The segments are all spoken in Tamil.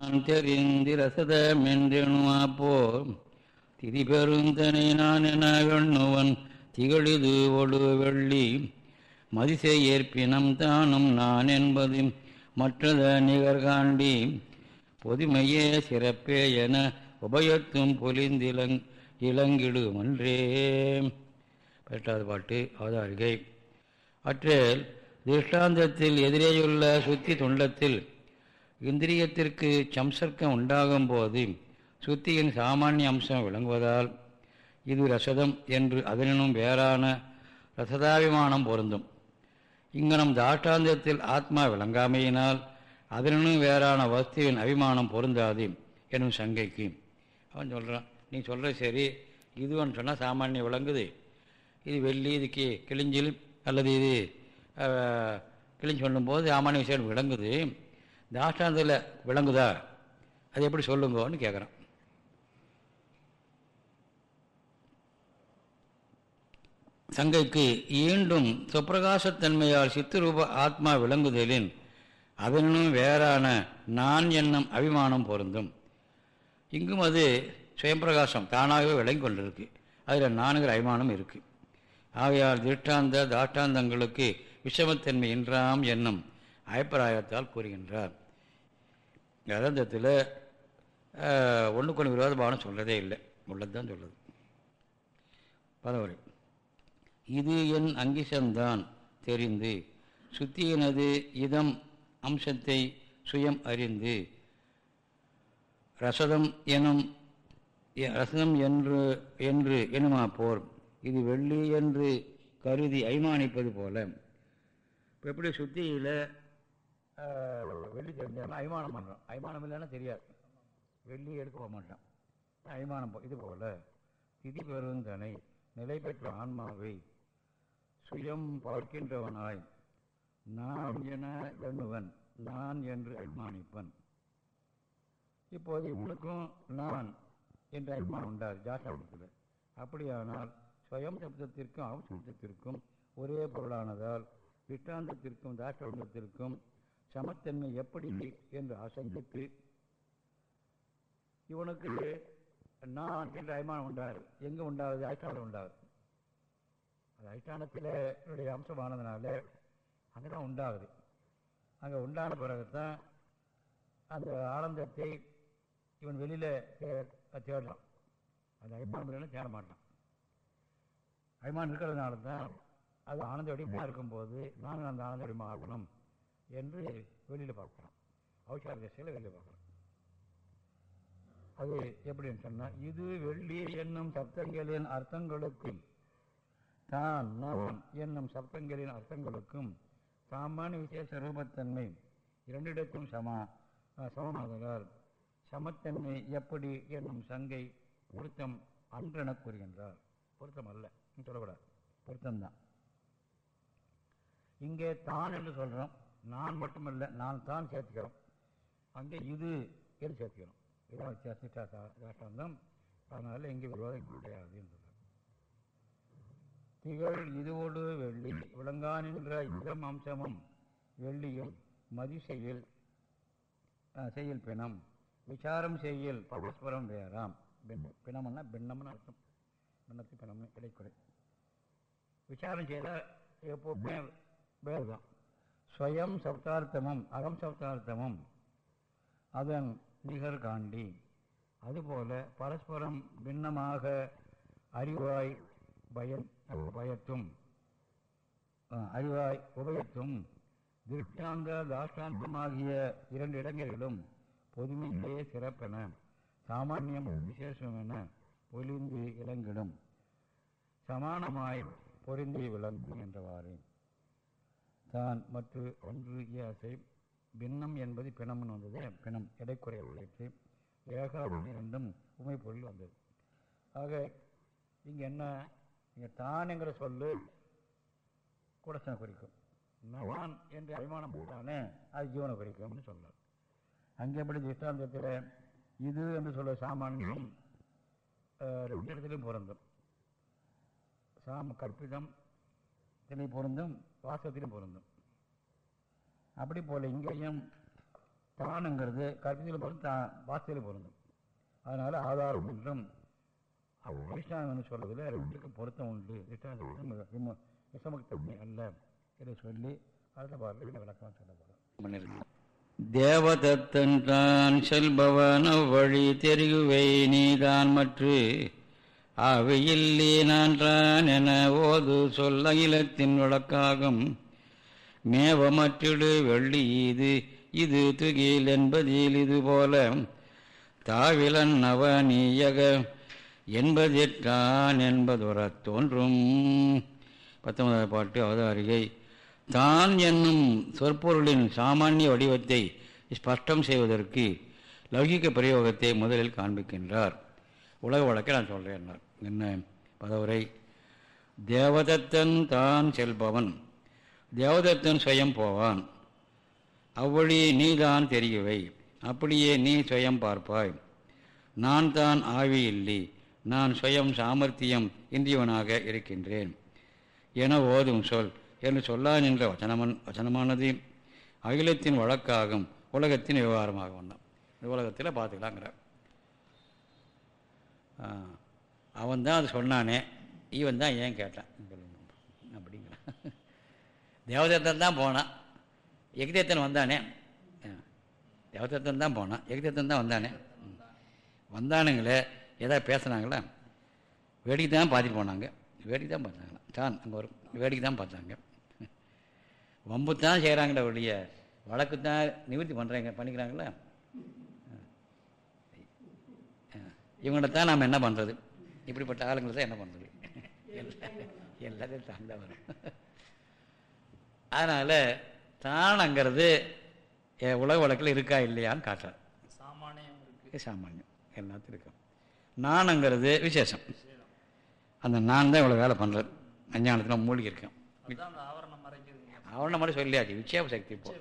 தெரிந்திரசதமென்றெணுமா போர் திரிபெருந்தனை நான் என வெண்ணுவன் திகழிது ஒழு வெள்ளி மதிசை ஏற்பினம் தானும் நான் என்பது மற்றத நிகர்காண்டி. பொதுமையே சிறப்பே என உபயத்தும் பொலிந்திலங் இளங்கிடுமன்றே எட்டாவது பாட்டு அவதாரிகை அற்றேல் திருஷ்டாந்தத்தில் எதிரேயுள்ள சுத்தி துண்டத்தில் இந்திரியத்திற்கு சம்சர்க்கம் உண்டாகும் போது சுத்தியின் சாமானிய அம்சம் விளங்குவதால் இது ரசதம் என்று அதனினும் வேறான ரசதாபிமானம் பொருந்தும். இங்கனம் தாஷ்டாந்தத்தில் ஆத்மா விளங்காமையினால் அதனினும் வேறான வஸ்துவின் அபிமானம் பொருந்தாது எனும் சங்கைக்கு. அவன் சொல்கிறான் நீ சொல்கிற சரி இதுவன்னு சொன்னால் சாமானியம் விளங்குது. இது வெள்ளி இது கி கிழிஞ்சில் அல்லது இது கிழிஞ்சு சொல்லும்போது சாமானிய விஷயம் விளங்குது. தாஷ்டாந்தத்தில் விளங்குதா? அது எப்படி சொல்லுங்கன்னு கேட்குறான் சங்கைக்கு ஈண்டும் சுப்பிரகாசத்தன்மையால் சித்துரூப ஆத்மா விளங்குதலின் அதனும் வேறான நான் என்னும் அபிமானம் பொருந்தும். இங்கும் அது சுயம்பிரகாசம் தானாகவே விளங்கி கொண்டிருக்கு. அதில் நான்கிற அபிமானம் இருக்குது ஆகையால் திருஷ்டாந்த தாஷ்டாந்தங்களுக்கு விஷமத்தன்மை என்றாம் என்னும் அபிப்பிராயத்தால் கூறுகின்றார். கதந்தத்தில் ஒன்றுக்கு ஒன்று விரோத பாவனை சொல்கிறதே இல்லை. உள்ளது தான் சொல்லுது. பதவரை இது என் அங்கிசம்தான் தெரிந்து சுத்தியினது இதம் அம்சத்தை சுயம் அறிந்து ரசதம் எனும் ரசதம் என்று என்று எனுமா போர்? இது வெள்ளி என்று கருதி அய்மானிப்பது போல. இப்போ எப்படி சுத்தியில் வெள்ளி தெரிஞ்சாலும் அய்மானம் பண்ணுறோம். அய்மானம் இல்லைன்னா தெரியாது. வெள்ளி எடுக்க போக மாட்டான் அய்மானம் இது போல திதி பெருந்தனை நிலை பெற்ற ஆன்மாவை சுயம் பார்க்கின்றவனாய் நான் என எண்ணுவன் நான் என்று அபிமானிப்பன். இப்போது இவனுக்கும் நான் என்ற அபிமானம் உண்டாது. ஜாஸ்தியில் அப்படியானால் சுயம் சப்தத்திற்கும் அவசப்தத்திற்கும் ஒரே பொருளானதால் விட்டாந்தத்திற்கும் தாஷ்டத்திற்கும் சமத்தன்மை எப்படி என்று ஆசங்கித்து இவனுக்கு நான் என்ற அபிமானம் உண்டாது. எங்கே உண்டாகுது அதிஷ்டானம் உண்டாகுது அது அதிஷ்டானத்தில் என்னுடைய அம்சமானதுனால அங்கே தான் உண்டாகுது. அங்கே உண்டான பிறகு தான் அந்த ஆனந்தத்தை இவன் வெளியில் தேடலாம். அந்த அபிமானம் இல்லைன்னா தேட மாட்டான். அபிமானம் இருக்கிறதுனால தான் அது ஆனந்த வடிவமாக இருக்கும்போது நானும் அந்த ஆனந்த வடிவமாக ஆகணும். என்று வெளியில் பார்க்குறோம். அவசார திசையில் வெளியில் பார்க்குறோம். அது எப்படின்னு சொன்னால் இது வெள்ளி என்னும் சப்தங்களின் அர்த்தங்களுக்கும் தான் நான் என்னும் சப்தங்களின் அர்த்தங்களுக்கும் சாமானிய விசேஷ ரூபத்தன்மை இரண்டிடத்தும் சமா சமமாதலால் சமத்தன்மை எப்படி என்னும் சங்கை பொருத்தம் அன்றென கூறுகின்றார். பொருத்தம் அல்ல சொல்லக்கூடாது. பொருத்தம்தான். இங்கே தான் என்று சொல்கிறோம் நான் மட்டுமல்ல நான் தான் சேர்த்துக்கிறோம். அங்கே இது என்று சேர்த்துக்கிறோம்? இதான் வித்தியாசம் அதனால் இங்கே விரோதம் கிடையாது என்று திகழ் இதுவோடு வெள்ளி விளங்கானின்ற இதம் அம்சமும் வெள்ளியும் மதிசெயல் செயல் பிணம் விசாரம் செய்யல் பரஸ்பரம் வேறாம். பிணம்னா பின்னம்னு அர்த்தம். பின்னத்துக்கு பிணம்னு கிடைக்குறை விசாரம் செய்தால் எப்போவுமே வேறு தான் ஸ்வயம் சப்தார்த்தமும் அகம் சப்தார்த்தமும் அதன் நிகர் காண்டி. அதுபோல பரஸ்பரம் பின்னமாக அறிவாய் பயன் பயத்தும் அறிவாய் உபயத்தும் திருஷ்டாந்த தாஷ்டாந்தமாகிய இரண்டு இடங்களிலும் பொதுமையிலேயே சிறப்பென சாமானியம் விசேஷம் என பொலிந்து இளங்கிடும் சமானமாய் பொருந்தி விளங்கும் என்றவாறு. தான் மற்ற ஒன்று இயாசை. பின்னம் என்பது பிணம்னு வந்தது. பிணம் எடைக்குறை உள்ளிட்டு ஏகாபம் இரண்டும் உமை பொருள் வந்தது. ஆக இங்கே என்ன? இங்கே தானுங்கிற சொல்லு கூடசனை குறிக்கும். நான் என்று அபிமானம் போட்டானே அது ஜீவனை குறிக்கும்னு சொன்னார். அங்கே எப்படி திஷ்டாந்தத்தில் இது என்று சொல்ல சாமானியம் ரெண்டு இடத்துலையும் பொருந்தும். சாம கற்பிதம் திலை பொருந்தும். வாசகத்திலும் பொருந்தும். அப்படி போல் இங்கேயும் தானுங்கிறது கற்பித்தில் பொருந்தும் தான் வாசத்திலும் பொருந்தும். அதனால் ஆதாரம் என்றும் அதிஷ்டானம் சொல்வதில் ரெண்டுக்கும் பொருத்தம் உண்டு. விஷமத்தன்மை அல்ல என்று சொல்லி அடுத்த பாடலில் விளக்கம் சொல்லப்படும் தேவதத்தன் தான் செல்பவன் அவ்வழி தெரிகுவை நீதான் மற்றும் அவையில்லே நான்றான் என ஓது சொல்ல இலத்தின் விளக்காகும். மேவமற்றிடு வெள்ளி இது இது துகில் என்பதில் இது போல. தாவிலன் நவநீயக என்பதிற்கான் என்பதுற தோன்றும். பத்தொன்பதாவது பாட்டு அவதாரிகை. தான் என்னும் சொற்பொருளின் சாமானிய வடிவத்தை ஸ்பஷ்டம் செய்வதற்கு லௌகிக பிரயோகத்தை முதலில் காண்பிக்கின்றார். உலக வழக்கை நான் சொல்கிறேன் என்ன? பதவுரை தேவதத்தன் தான் செல்பவன். தேவதத்தன் சுயம் போவான். அவ்வழி நீ தான் தெரியவை. அப்படியே நீ சுயம் பார்ப்பாய். நான் தான் ஆவி இல்லை நான் சுயம் சாமர்த்தியம் இந்தியவனாக இருக்கின்றேன். என ஓதும் சொல் என்று சொல்லா நின்ற வச்சனமன் வச்சனமானது அகிலத்தின் வழக்காகும் உலகத்தின் விவகாரமாக வந்தான். இந்த உலகத்தில் பார்த்துக்கலாங்கிறார் அவன் தான் அது சொன்னானே. இவன் தான் ஏன் கேட்டான்? அப்படிங்கிறான். தேவதத்தன் தான் போனான். எக்தேத்தன் வந்தானே. தேவதத்தன் தான் போனான். எகிதத்தன் தான் வந்தானே. வந்தானுங்களே ஏதாவது பேசுனாங்களா? வேடிக்கை தான் பார்த்துட்டு போனாங்க. வேடிக்கை தான் பார்த்தாங்களா தான் அங்கே ஒரு வேடிக்கை தான் பார்த்தாங்க. வம்பு தான் செய்கிறாங்களே ஒழிய வழக்கு தான் நிவர்த்தி பண்ணுறாங்க பண்ணிக்கிறாங்களா? இவங்கள்ட்ட தான் நாம் என்ன பண்ணுறது இப்படிப்பட்ட ஆளுங்களை தான் என்ன பண்ணுறது? எல்லாத்தையும் வரும். அதனால் தானங்கிறது உலக வழக்கில் இருக்கா இல்லையான்னு காட்டுறார் சாமானியம் சாமானியம். எல்லாத்தையும் இருக்கும் நானுங்கிறது விசேஷம். அந்த நான் தான் இவ்வளோ வேலை பண்ணுறது அஞ்ஞானத்தில் மூழ்கி இருக்கேன். ஆவரணம் மாதிரி சொல்லியாச்சு. விட்சேப சக்தி இப்போ.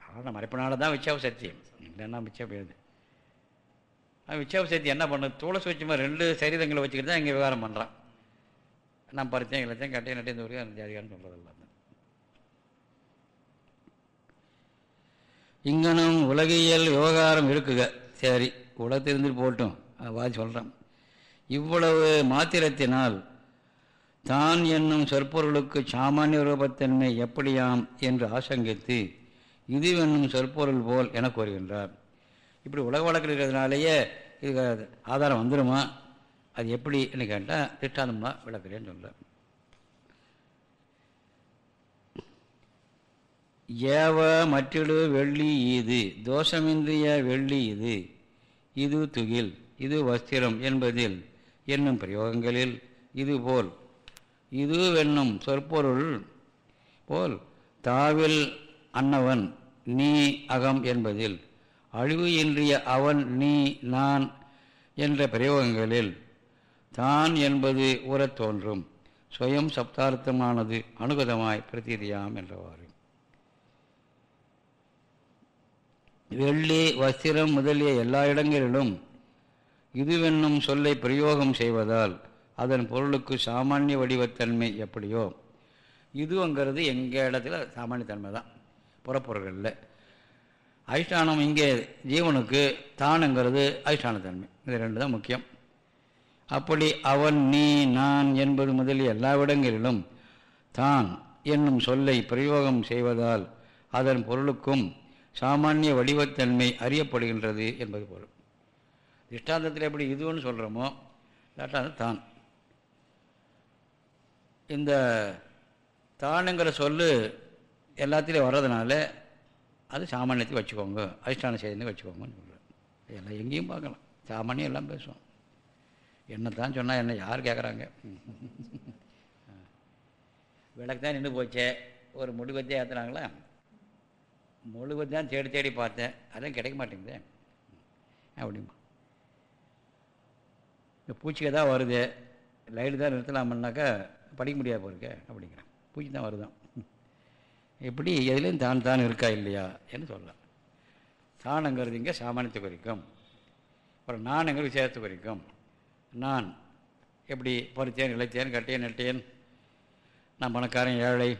ஆவரணம் மறைப்பினால தான் விட்சேப சக்தி. இல்லைன்னா விட்சேபம் எழுது. விட்சேப சக்தி என்ன பண்ணும் தூள சூட்சமாக ரெண்டு சரீரங்களை வச்சுக்கிட்டு தான் இங்கே விவகாரம் பண்ணுறான் நான் பறித்தேன் இழைத்தேன் கட்டையும் நட்டையும் தோறியும் ஜாதிகாரன்னு சொல்கிறதெல்லாம் இங்கனும் உலகியல் விவகாரம் இருக்குக. சரி உலகத்திலிருந்து போட்டும் வாதி சொல்கிறான் இவ்வளவு மாத்திரத்தினால் தான் என்னும் சொற்பொருளுக்கு சாமானிய ரூபத்தன்மை எப்படியாம் என்று ஆசங்கித்து இது என்னும் சொற்பொருள் போல் என கூறுகின்றார் இப்படி உலக வழக்கில் இருக்கிறதுனாலேயே இது ஆதாரம் வந்துடுமா அது எப்படின்னு கேட்டால் திட்டாந்தமாக விளக்குறேன்னு சொல்ல ஏவ மற்றிடு வெள்ளி இது தோஷமின்றிய வெள்ளி இது இது துகில் இது வஸ்திரம் என்பதில் என்னும் பிரயோகங்களில் இதுபோல் இது வென்னும் சொற்பொருள் போல் தாவில் அன்னவன் நீ அகம் என்பதில் அழிவு இன்றிய அவன் நீ நான் என்ற பிரயோகங்களில் தான் என்பது உரத் தோன்றும். சுயம் சப்தார்த்தமானது அனுகதமாய் பிரதீதியாம் என்றவாறு. வெள்ளி வஸ்திரம் முதலிய எல்லா இடங்களிலும் இதுவென்னும் சொல்லை பிரயோகம் செய்வதால் அதன் பொருளுக்கு சாமானிய வடிவத்தன்மை எப்படியோ? இதுங்கிறது எங்கள் இடத்துல சாமானியத்தன்மை தான் புறப்பொருள்களில் அதிஷ்டானம் இங்கே ஜீவனுக்கு தானுங்கிறது அதிஷ்டானத்தன்மை. இது ரெண்டு தான் முக்கியம். அப்படி அவன் நீ நான் என்பது முதலிய எல்லா இடங்களிலும் தான் என்னும் சொல்லை பிரயோகம் செய்வதால் அதன் பொருளுக்கும் சாமானிய வடிவத்தன்மை அறியப்படுகின்றது என்பது பொருள். திஷ்டாந்தத்தில் எப்படி இதுன்னு சொல்கிறோமோ இல்லாட்டாலும் தான். இந்த தானுங்கிற சொல்லு எல்லாத்திலையும் வர்றதுனால அது சாமானியத்துக்கு வச்சுக்கோங்க அதிஷ்டான செய்தின்னு வச்சுக்கோங்கன்னு சொல்கிறேன் எல்லாம் எங்கேயும் பார்க்கலாம். சாமானியம் எல்லாம் பேசுவோம். என்ன தான் சொன்னால் என்ன யார் கேட்குறாங்க விளக்கு தான் நின்று போச்சே. ஒரு முடிவத்தே ஏற்றுனாங்களா முழுவது தான் தேடி தேடி பார்த்தேன். அதுவும் கிடைக்க மாட்டேங்குது. அப்படிமா இந்த பூச்சிக்கு தான் வருது. லைட்டு தான் நிறுத்தலாமுன்னாக்கா படிக்க முடியாது போயிருக்க அப்படிங்கிறேன். பூச்சி தான் வருதான். எப்படி எதுலேயும் தான் தான் இருக்கா இல்லையா என்று சொல்லலாம். தானங்கிறது இங்கே சாமானியத்தை குறிக்கும். அப்புறம் நானுங்கிறது விசேஷத்தை குறிக்கும். நான் எப்படி பறித்தேன் இழைத்தேன் கட்டேன் நெட்டேன் நான் பணக்காரன் ஏழை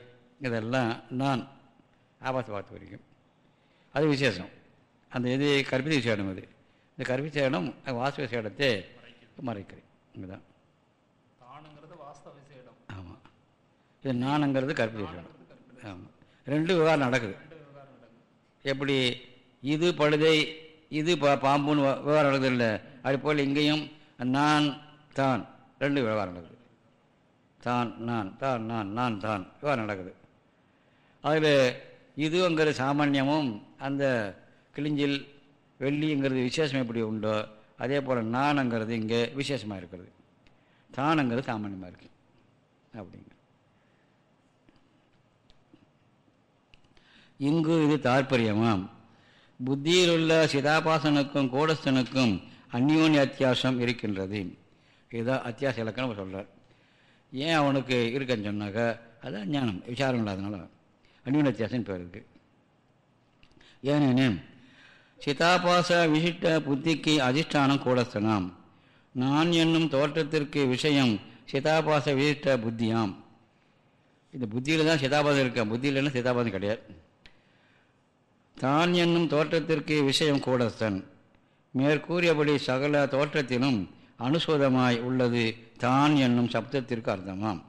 இதெல்லாம் நான் ஆபாச பார்த்து குறிக்கும். அது விசேஷம். அந்த இது கற்பித விசேடம் அது. இந்த கற்பித விசேடம் வாஸ்து விசேடத்தை மறைக்கிறேன் இங்கே தான் தானுங்கிறது வாஸ்தவ விசேடம் ஆமாம் இது நானுங்கிறது கற்பித விசேடம் ஆமாம் ரெண்டு விவகாரம் நடக்குது. எப்படி? இது பழுதை இது பா பாம்புன்னு வ- விவகாரம் நடக்குது இல்லை? அது போல் இங்கேயும் நான் தான் ரெண்டு விவகாரம் நடக்குது. தான் நான் தான் நான் நான் தான் விவகாரம் நடக்குது. அதில் இதுங்கிற சாமானியமும் அந்த கிழிஞ்சில் வெள்ளிங்கிறது விசேஷம் எப்படி உண்டோ அதே போல் நானுங்கிறது இங்கே விசேஷமாக இருக்கிறது. தானுங்கிறது சாமானியமாக இருக்குது அப்படிங்க. இங்கு இது தாற்பயமாம். புத்தியில் உள்ள சிதாபாசனுக்கும் கோடஸ்தனுக்கும் அந்யோன்ய அத்தியாசம் இருக்கின்றது. இதுதான் அத்தியாச இலக்கணம் சொல்கிறார் ஏன் அவனுக்கு இருக்குன்னு சொன்னாக்கா அதான் ஞானம் விசாரம் இல்லாதனால. அந்யோன்ய அத்தியாசம் பேர் இருக்கு. ஏனெனில் சிதாபாச விசிட்ட புத்திக்கு அதிஷ்டானம் கூடஸ்தனாம். நான் என்னும் தோற்றத்திற்கு விஷயம் சிதாபாச விசிட்ட புத்தியாம். இந்த புத்தியில் தான் சிதாபாதம் இருக்கேன் புத்தி இல்லைன்னா சிதாபாதம் கிடையாது. தான் என்னும் தோற்றத்திற்கு விஷயம் கூடத்தன். மேற்கூறியபடி சகல தோற்றத்திலும் அனுசூதமாய் உள்ளது தான் என்னும் சப்தத்திற்கு அர்த்தமாம்.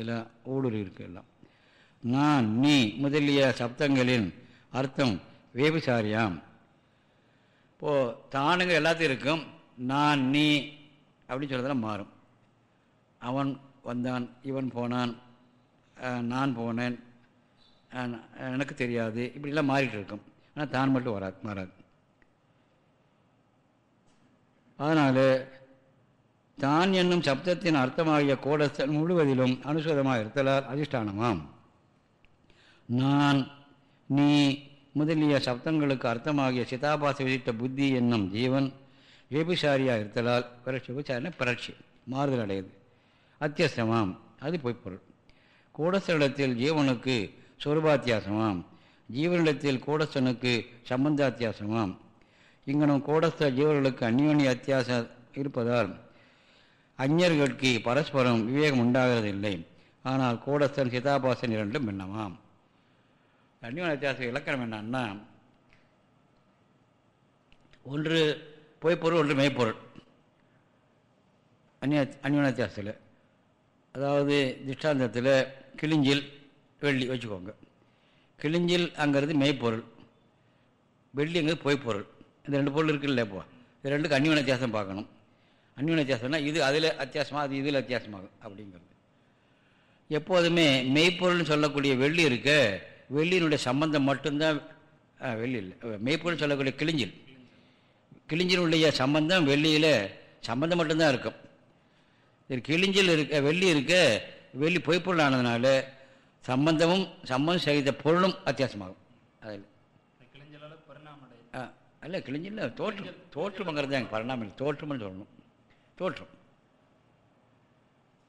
எல்லாம் ஊடுருவி இருக்கு எல்லாம். நான் நீ முதலிய சப்தங்களின் அர்த்தம் வேபிசாரியாம் இப்போது தானுங்க எல்லாத்தையும் இருக்கும் நான் நீ அப்படின்னு சொல்கிறதெல்லாம் மாறும். அவன் வந்தான் இவன் போனான் நான் போனேன் எனக்கு தெரியாது. இப்படிலாம் மாறிட்டு இருக்கும். ஆனால் தான் மட்டும் வராது மாறாது. அதனால் தான் என்னும் சப்தத்தின் அர்த்தமாகிய கோடஸ்தன் முழுவதிலும் அனுசூதமாக இருத்தலால் அதிஷ்டானமாம். நான் நீ முதலிய சப்தங்களுக்கு அர்த்தமாகிய சிதாபாச விதித்த புத்தி என்னும் ஜீவன் வேபிசாரியாக இருத்தலால் பிறட்சி விசாரணை பிறட்சி மாறுதல் அடையுது. அத்தியஸ்தமாம் அது பொய்ப்பொருள். கூடஸ்தனிடத்தில் ஜீவனுக்கு சொருபாத்தியாசமாம். ஜீவனிடத்தில் கூடஸ்தனுக்கு சம்பந்தாத்தியாசமாம். இங்கனும் கூடஸ்த ஜீவர்களுக்கு அந்யோன்ய அத்தியாசம் இருப்பதால் அந்நியர்களுக்கு பரஸ்பரம் விவேகம் உண்டாகிறதில்லை. ஆனால் கூடஸ்தன் சிதாபாசன் இரண்டும் பின்னமாம். அந்யோன்ய அத்தியாச இலக்கணம் என்னன்னா ஒன்று பொய்ப்பொருள் ஒன்று மெய்ப்பொருள். அந்நிய அந்யோன்ய அத்தியாசத்தில் அதாவது திஷ்டாந்தத்தில் கிழிஞ்சில் வெள்ளி வச்சுக்கோங்க. கிழிஞ்சில் அங்கிறது மெய்ப்பொருள். வெள்ளிங்கிறது பொய்ப்பொருள். இந்த ரெண்டு பொருள் இருக்குல்ல இப்போ? இது ரெண்டுக்கு அந்யோன வித்தியாசம் பார்க்கணும். அந்யோன வித்தியாசம்னா இது அதில் அத்தியாசமாக அது இதில் அத்தியாசமாகும் அப்படிங்கிறது. எப்போதுமே மெய்ப்பொருள்னு சொல்லக்கூடிய வெள்ளி இருக்க வெள்ளியினுடைய சம்பந்தம் மட்டும்தான் ஆ, வெள்ளி இல்லை. மெய்ப்பொருள் சொல்லக்கூடிய கிழிஞ்சில். கிழிஞ்சினுடைய சம்பந்தம் வெள்ளியில் சம்பந்தம் மட்டும்தான் இருக்கும். இது கிழிஞ்சில் இருக்க வெள்ளி இருக்க வெள்ளி பொய்ப்பொருள் ஆனதுனால சம்பந்தமும் சம்பந்தம் செய்த பொருளும் அத்தியாசமாகும். அதில். கிழிஞ்சலால பரிணாமம் ஆ அல்ல கிழிஞ்சில் தோற்றம் தோற்றம்ங்கிறது தான் பரிணாமல் தோற்றம்னு சொல்லணும். தோற்றம்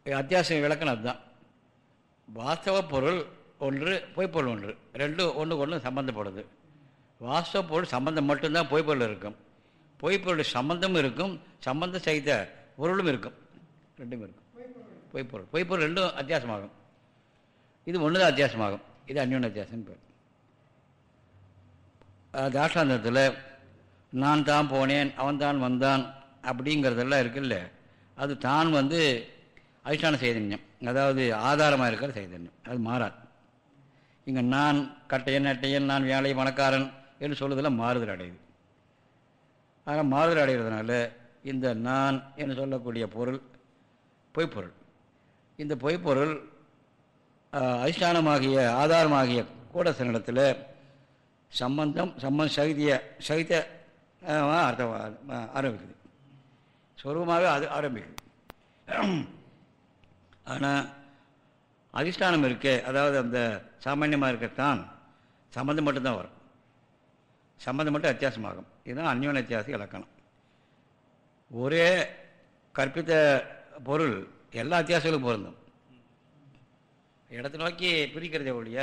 இது அத்தியாச விளக்கம் அதுதான். வாஸ்தவ பொருள் ஒன்று பொய்ப்பொருள் ஒன்று. ரெண்டும் ஒன்றுக்கு ஒன்று சம்மந்தப்படுது வாஸ்தவ பொருள் சம்பந்தம் மட்டும்தான் பொய்ப்பொருள் இருக்கும். பொய்ப்பொருள் சம்பந்தமும் இருக்கும். சம்பந்தம் செய்த பொருளும் இருக்கும். ரெண்டும் இருக்கும். பொய்ப்பொருள் பொய்ப்பொருள் ரெண்டும் அத்தியாசமாகும். இது ஒன்று தான் அத்தியாசமாகும். இது அந்யோன்ய அத்தியாசம் பேர். தாஷ்டாந்தத்தில் நான் தான் போனேன் அவன் தான் வந்தான் அப்படிங்கிறதெல்லாம் இருக்குல்ல. அது தான் வந்து அதிஷ்டான சைதன்யம். அதாவது ஆதாரமாக இருக்கிற சைதன்யம். அது மாறாது. இங்கே நான் கட்டையன் நட்டையன் நான் வேலை மணக்காரன் என்று சொல்லுதெல்லாம் மாறுதல் அடையுது. ஆனால் மாறுதல் அடைகிறதுனால இந்த நான் என்று சொல்லக்கூடிய பொருள் பொய்ப்பொருள். இந்த பொய்ப்பொருள் அதிஷ்டானமாகிய ஆதாரமாகிய கூடசனிடத்தில் சம்பந்தம் சம்பந்த சகிதிய சகித அர்த்தம் ஆரம்பிக்குது. சொருபமாகவே அது ஆரம்பிக்குது. ஆனால் அதிஷ்டானம் இருக்கே அதாவது அந்த சாமான்யமாக இருக்கத்தான் சம்பந்தம் மட்டும்தான் வரும். சம்பந்தம் மட்டும் வித்தியாசமாகும் இதுதான் அந்யோன வித்தியாச இலக்கணம். ஒரே கற்பித்த பொருள் எல்லா வித்தியாசங்களும் பொருந்தும். இடத்தை நோக்கி பிரிக்கிறதே ஒழிய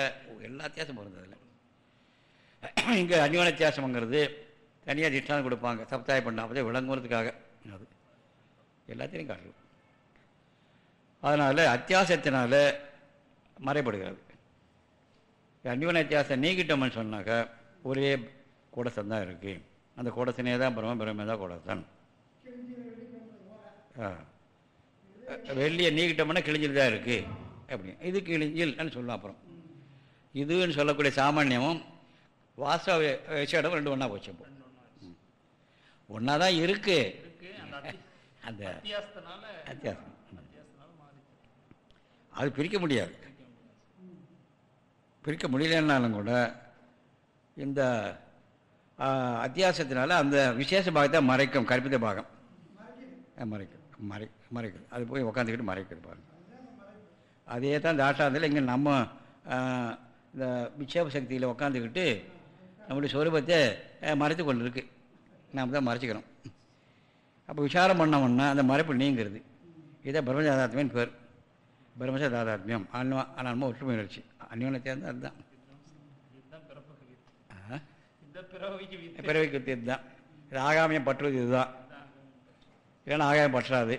எல்லா அத்தியாசம் பொருந்தும் அதில். இங்கே அந்யோன அத்தியாசம்ங்கிறது தனியாக திஷ்டாந்தம் கொடுப்பாங்க. சப்தாய பண்ண அப்போதே விளங்குறதுக்காக அது எல்லாத்தையும் காட்டுது. அதனால் அத்தியாசத்தினால மறைப்படுகிறது அந்யோன அத்தியாசம் நீக்கிட்டோம்னு சொன்னாக்கா ஒரே கூடசன் தான் இருக்குது அந்த கூடசனே தான் பிரம்ம பிரம்மே தான் கூடசன் ஆ. வெள்ளியை நீக்கிட்டோம்னா கிழிஞ்சிட்டு தான் இருக்குது அப்படி இது கிழிஞ்சில்னு சொல்லலாம் அப்புறம். இதுன்னு சொல்லக்கூடிய சாமானியமும் வாஸ்தவ விஷயம் ரெண்டு ஒன்றா போச்சு அப்போ. ஒன்றா தான் இருக்கு. அந்த அத்தி- வித்தியாசம் அது பிரிக்க முடியாது. பிரிக்க முடியலன்னாலும் கூட இந்த அத்தியாசத்தினால அந்த விசேஷ பாகத்தை மறைக்கும் கற்பித்த பாகம். மறைக்கும். மறை மறைக்குது அது போய் உக்காந்துக்கிட்டு மறைக்குது பாருங்க. அதே தான் தாட்டாந்தில் இங்கே நம்ம இந்த விட்சேப சக்தியில் உக்காந்துக்கிட்டு நம்மளுடைய சொரூபத்தை மறைத்து கொண்டு இருக்கு நாம் தான் மறைச்சிக்கிறோம் அப்போ விசாரம் பண்ணோம்னா அந்த மறைப்பு நீங்கிறது. இதை பிரம்மஜாதாத்மியன் பேர். பிரம்மசாதாத்மியம் ஆன்மா அன்வா அனான்மா ஒற்றுமை நிகழ்ச்சி அந்யோனத்தை வந்து அதுதான். இதுதான் வித்தியது தான் இது ஆகாமியம் பற்றுவது இதுதான். ஏன்னா ஆகாயம் பற்றாது.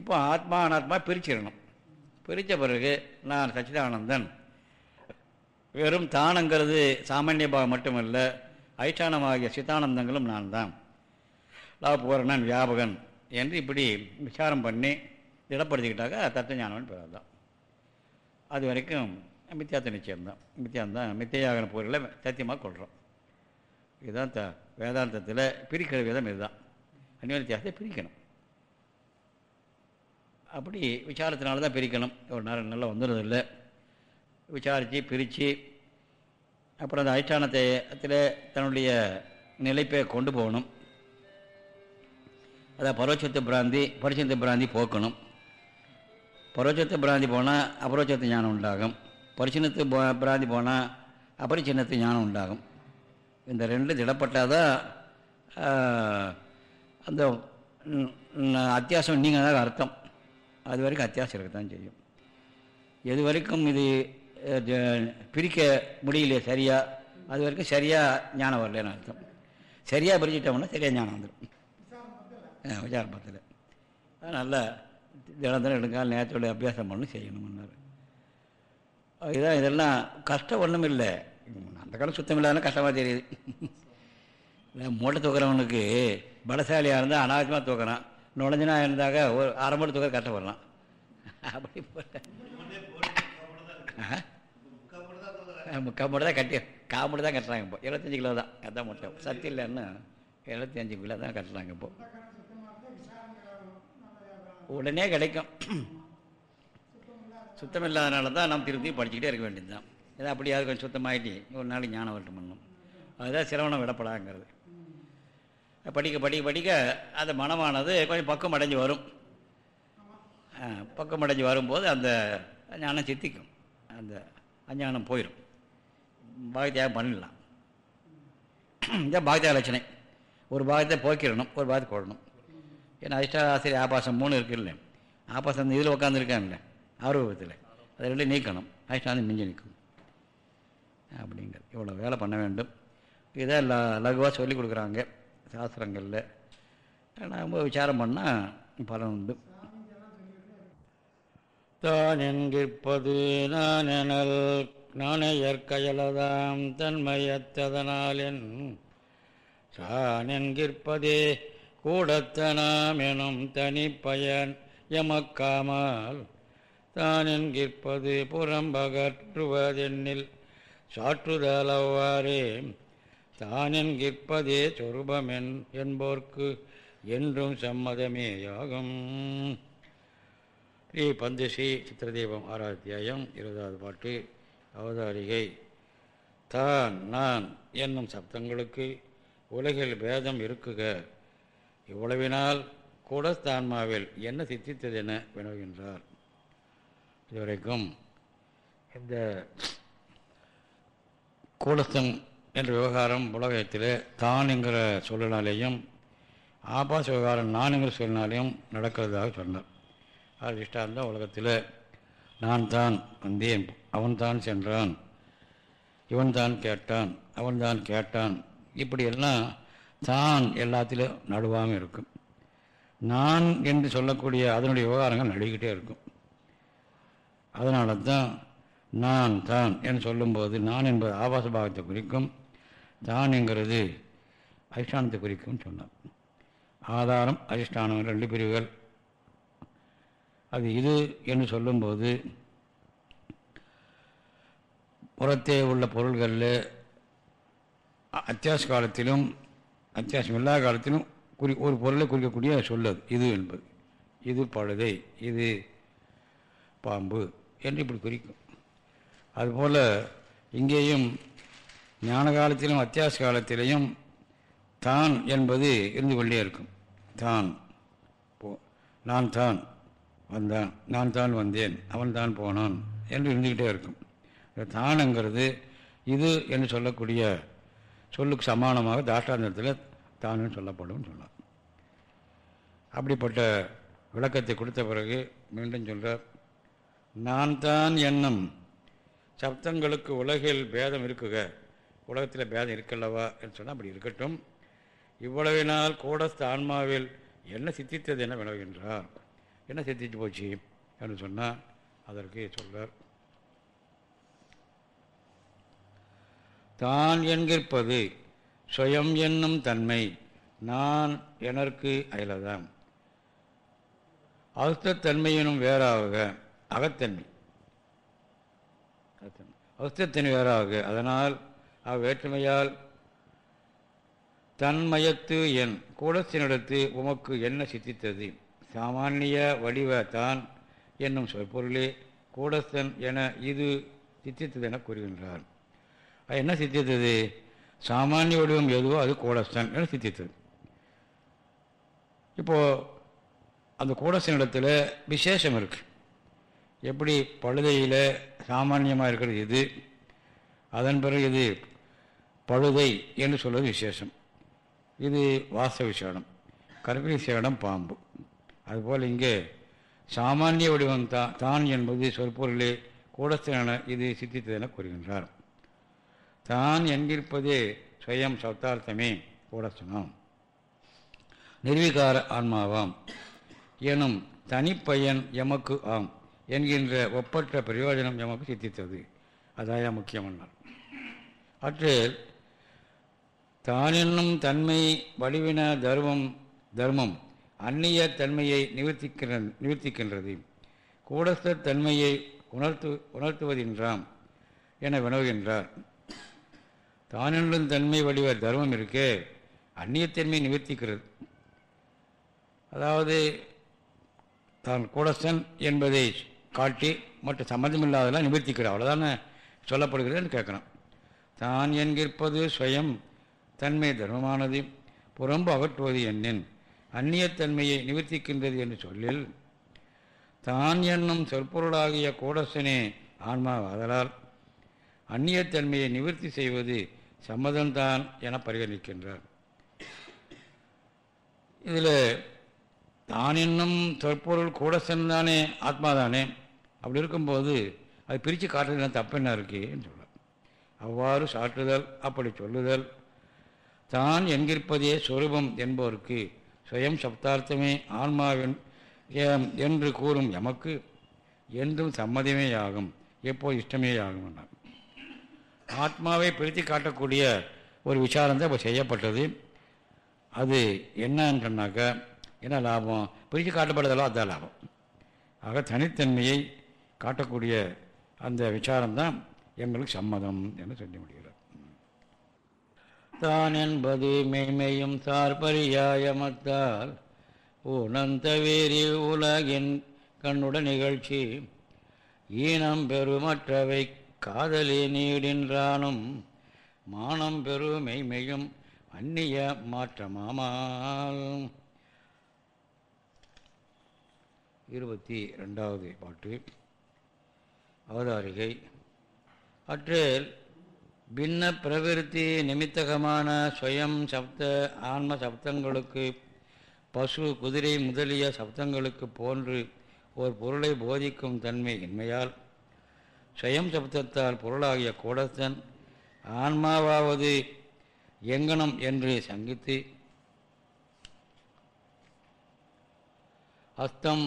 இப்போ ஆத்மா அனாத்மா பிரிச்சிடணும். பிரித்த பிறகு நான் சச்சிதானந்தன். வெறும் தானங்கிறது சாமானிய பாகம் மட்டுமல்ல ஐட்டானமாகிய சித்தானந்தங்களும் நான் தான் லாபூரணன் வியாபகன் என்று இப்படி விசாரம் பண்ணி திடப்படுத்திக்கிட்டாக்க தத்துவஞானவன் பிறகு தான் அது வரைக்கும் மித்தியாத்த நிச்சயம்தான். மித்தியாந்தான் மித்தியாகன பொருளில் சத்தியமாக கொள்கிறோம் இதுதான் த வேதாந்தத்தில் பிரிக்கிற விதம் இதுதான். அந்நிய வித்தியாசத்தை பிரிக்கணும். அப்படி விசாரத்தினால தான் பிரிக்கணும். ஒரு நேரம் நல்லா வந்துடுறதில்லை. விசாரித்து பிரித்து அப்புறம் அந்த அதிஷ்டானத்தில் தன்னுடைய நிலைப்பை கொண்டு போகணும். அதான் பரோட்சத்து பிராந்தி பரிசத்து பிராந்தி போக்கணும். பரோட்சத்து பிராந்தி போனால் அபரோட்சத்து ஞானம் உண்டாகும். பரிசினத்து பிராந்தி போனால் அபரிச்சின்னத்து ஞானம் உண்டாகும். இந்த ரெண்டு திடப்பட்டால் தான் அந்த அத்தியாசம் நீங்கள் தான் அர்த்தம். அது வரைக்கும் அத்தியாசம் இருக்கத்தான் செய்யும். எது வரைக்கும் இது பிரிக்க முடியலையே சரியாக அது வரைக்கும் சரியாக ஞானம் வரலன்னு அர்த்தம். சரியாக பிரிச்சுட்டோம்னா சரியாக ஞானம் வந்துடும் விசாரப்பத்தில் நல்லா தினந்தரம் எடுக்கால் நேரத்தோட அபியாசம் பண்ணி செய்யணும்னாரு. இதான் இதெல்லாம் கஷ்டம் ஒன்றும் இல்லை. அந்த காலம் சுத்தம் இல்லாத கஷ்டமாக தெரியுது. மூட்டை தூக்குறவனுக்கு பலசாலியாக இருந்தால் அனாவசியமாக தூக்குறான். நுழைஞ்சினா இருந்தாக்க ஒரு அரை மணி தூக்கம் கஷ்டப்படலாம் அப்படி போல. ஆ? முக்கால் மூட்டை தான் கட்டி கால் மூட்டை தான் கட்டுறாங்க இப்போ. எழுபத்தஞ்சு கிலோ தான். அதான் மூட்டை. சத்து இல்லைன்னு எழுபத்தி அஞ்சு கிலோ தான் கட்டுறாங்க இப்போ. உடனே கிடைக்கும். சுத்தம் இல்லாதனால தான் நம்ம திருப்பி படிச்சுக்கிட்டே இருக்க வேண்டியது தான் ஏதோ அப்படியாவது கொஞ்சம் சுத்தமாகிட்டு ஒரு நாள் ஞானம் வரட்டும் பண்ணணும் அதுதான் சிரவணம் விடப்படாங்கிறது. படிக்க படிக்க படிக்க அந்த மனமானது கொஞ்சம் பக்கம் அடைஞ்சு வரும். ஆ, பக்கம் அடைஞ்சு வரும்போது அந்த ஞானம் சித்திக்கும். அந்த அஞ்ஞானம் போயிடும் பாகத்தியாக பண்ணிடலாம். இதான் பாகத்தியாக லட்சணை. ஒரு பாகத்தை போக்கிடணும் ஒரு பாகத்தை போடணும். ஏன்னா அதிர்ஷ்டாசிரியர் ஆபாசம் மூணு இருக்குல்ல ஆபாசம் இதில் உட்காந்துருக்காங்கல்ல ஆர்வத்தில் அதை ரெண்டு நீக்கணும். அதிஷ்டாந்தம் மிஞ்சி நிற்கும். அப்படிங்கிறது. இவ்வளோ வேலை பண்ண வேண்டும். இதை ல லகுவாக சொல்லிக் கொடுக்குறாங்க. சாஸ்திரங்களில். நாம் விசாரம் பண்ணால் பலன் உண்டு. தான் என்கிற்பது நான் எனல் நாணயற்கயலதாம் தன்மையத்ததனால் என் தான் என்கிற்பதே கூடத்தனாம் எனும் தனிப்பயன் எமக்காமல் தான் என்கிற்பது புறம்பகற்றுவதென்னில் சாற்றுதல் அவ்வாறே என்கிற்பதே சொருபமென் என்போர்க்கு என்றும் சம்மதமேயாகும் ஸ்ரீ பந்துஸ்ரீ சித்திரதீபம் ஆராத்தியாயம் இருபதாவது பாட்டு அவதாரிகை. தான் நான் என்னும் சப்தங்களுக்கு உலகில் பேதம் இருக்குக. இவ்வளவினால் கூடஸ்தான்மாவில் என்ன சித்தித்தது என வினவுகின்றார். இதுவரைக்கும் இந்த கூடஸ்தன் என்ற விவகாரம் உலகத்தில் தான் என்கிற சொல்லினாலேயும் ஆபாச விவகாரம் நான் என்கிற சொல்லினாலேயும் நடக்கிறதாக சொன்னார். அது இஷ்டாந்தான் உலகத்தில் நான் தான் வந்தேன். அவன் தான் சென்றான். இவன் தான் கேட்டான். அவன் தான் கேட்டான். இப்படியெல்லாம் தான் எல்லாத்திலும் நடுவாமல் இருக்கும். நான் என்று சொல்லக்கூடிய அதனுடைய விவகாரங்கள் நடிக்கிட்டே இருக்கும். அதனால தான் நான் தான் என்று சொல்லும்போது நான் என்பது ஆபாச பாவத்தை குறிக்கும். தானுங்கிறது அதிஷ்டானத்தை குறிக்கும்னு சொன்னார். ஆதாரம் அதிஷ்டானம் ரெண்டு பிரிவுகள். அது இது என்று சொல்லும்போது புறத்தே உள்ள பொருள்களில் அத்தியாச காலத்திலும் அத்தியாசம் இல்லாத காலத்திலும் குறி ஒரு பொருளை குறிக்கக்கூடிய சொல்லது. இது என்பது. இது பழுதை இது பாம்பு என்று இப்படி குறிக்கும். அதுபோல் இங்கேயும் ஞான காலத்திலும் அத்தியாச காலத்திலையும் தான் என்பது இருந்து கொண்டே இருக்கும். தான். போ நான் தான் வந்தான். நான் தான் வந்தேன். அவன் தான் போனான் என்று இருந்துக்கிட்டே இருக்கும். தானுங்கிறது இது என்று சொல்லக்கூடிய சொல்லுக்கு சமானமாக தாஷ்டாந்தத்தில் தானுன்னு சொல்லப்படும் சொன்னார். அப்படிப்பட்ட விளக்கத்தை கொடுத்த பிறகு மீண்டும் சொல்கிறார் நான் தான் எண்ணம் சப்தங்களுக்கு உலகில் பேதம் இருக்குக. உலகத்தில் பேதம் இருக்கல்லவா என்று சொன்னால் அப்படி இருக்கட்டும். இவ்வளவினால் கூடஸ்த ஆன்மாவில் என்ன சித்தித்தது என வினவுகின்றார் என்ன சித்திச்சு போச்சு என்று சொன்னால் அதற்கு சொல்வார் தான் என்கிற்பது சுயம் என்னும் தன்மை நான் எனக்கு அயலதான் அவுஸ்தத்தன்மையினும் வேறாக அகத்தன்மை. அகத்தன்மை. அவுஸ்தத்தன்மை வேறாக அதனால் அவ்வேற்றுமையால் தன்மயத்து என் கூடத்தினிடத்து உமக்கு என்ன சித்தித்தது? சாமானிய வடிவ தான் என்னும் சொற்பொருளே கூடஸ்தன் என இது சித்தித்தது என கூறுகின்றார் அது என்ன சித்தித்தது? சாமானிய வடிவம் எதுவோ அது கூடஸ்தன் என சித்தித்தது. இப்போது அந்த கூடஸ்தனிடத்தில் விசேஷம் இருக்குது எப்படி பழுதையில் சாமானியமாக இருக்கிறது இது அதன் பிறகு இது பழுதை என்று சொல்வது விசேஷம். இது வாச விசேடம் கற்பிணி சேடம் பாம்பு. அதுபோல் இங்கே சாமானிய வடிவம் தான் தான் என்பது சொற்பொருளே கூடஸ்தன இது சித்தித்தது கூறுகின்றார். தான் என்கிருப்பதே சுயம் சப்தார்த்தமே கூடஸ்தனம். நிர்வீகார ஆன்மாவாம். எனும் தனிப்பயன் எமக்கு ஆம் என்கின்ற ஒப்பற்ற பிரயோஜனம் எமக்கு சித்தித்தது. அதாய முக்கியமன்னார் அற்றில் தானென்னும் தன்மை வடிவின தர்மம் தர்மம் அந்நிய தன்மையை நிவர்த்திக்கிற நிவர்த்திக்கின்றது. கூடஸ்த தன்மையை உணர்த்து உணர்த்துவதென்றாம் என வினவுகின்றார். தானென்றும் தன்மை வடிவ தர்மம் இருக்கே அந்நியத்தன்மை நிவர்த்திக்கிறது. அதாவது தான் கூடஸ்தன் என்பதை காட்டி மற்ற சம்மந்தமில்லாதெல்லாம் நிவர்த்திக்கிறார். அவ்வளோதானே சொல்லப்படுகிறதுன்னு கேட்குறான். தான் என்கிற்பது ஸ்வயம் தன்மை தர்மமானது. புறம்பு அகற்றுவது என்னின்? அந்நியத்தன்மையை நிவர்த்திக்கின்றது என்று சொல்லில் தான் என்னும் சொற்பொருளாகிய கூடசனே ஆன்மாவாதலால் அந்நியத்தன்மையை நிவர்த்தி செய்வது சம்மதம்தான் என பரிகணிக்கின்றார். இதில் தான் என்னும் சொற்பொருள் கூடசன் தானே ஆத்மாதானே? அப்படி இருக்கும்போது அது பிரித்து காட்டுறதுல தப்பு என்ன இருக்குன்னு சொல்ல அவ்வாறு சாட்டுதல் அப்படி சொல்லுதல் தான் என்கிருப்பதே சொரூபம் என்பவருக்கு சுயம் சப்தார்த்தமே ஆன்மாவின் என்று கூறும் எமக்கு என்றும் சம்மதமே ஆகும் எப்போ இஷ்டமே ஆகும் ஆத்மாவை பிரித்து காட்டக்கூடிய ஒரு விசாரம் தான் இப்போ செய்யப்பட்டது. அது என்னன்னு சொன்னாக்கா என்ன லாபம்? பிரித்து காட்டப்பட்டதெல்லாம் அதுதான் லாபம். ஆக தனித்தன்மையை காட்டக்கூடிய அந்த விசாரம்தான் எங்களுக்கு சம்மதம் என்று சொல்ல முடிகிறது. தான் என்பது மெய்மையும் சார்பரியாயமத்தால் உணர்ந்த வேறி உலகின் கண்ணுட நிகழ்ச்சி ஈனம் பெருமற்றவை காதலி நீடின்றானும் மானம் பெருமெய்மையும் அந்நிய மாற்றமாமால். இருபத்தி ரெண்டாவது பாட்டு. அவதாரிகை. அற்றேல் பின்ன பிரவிருத்தி நிமித்தகமான ஸ்வயம் சப்த ஆன்ம சப்தங்களுக்கு பசு குதிரை முதலிய சப்தங்களுக்கு போன்று ஒரு பொருளை போதிக்கும் தன்மை இன்மையால் ஸ்வயம் சப்தத்தால் பொருளாகிய கூடத்தன் ஆன்மாவாவது எங்கனம் என்று சங்கித்து அஸ்தம்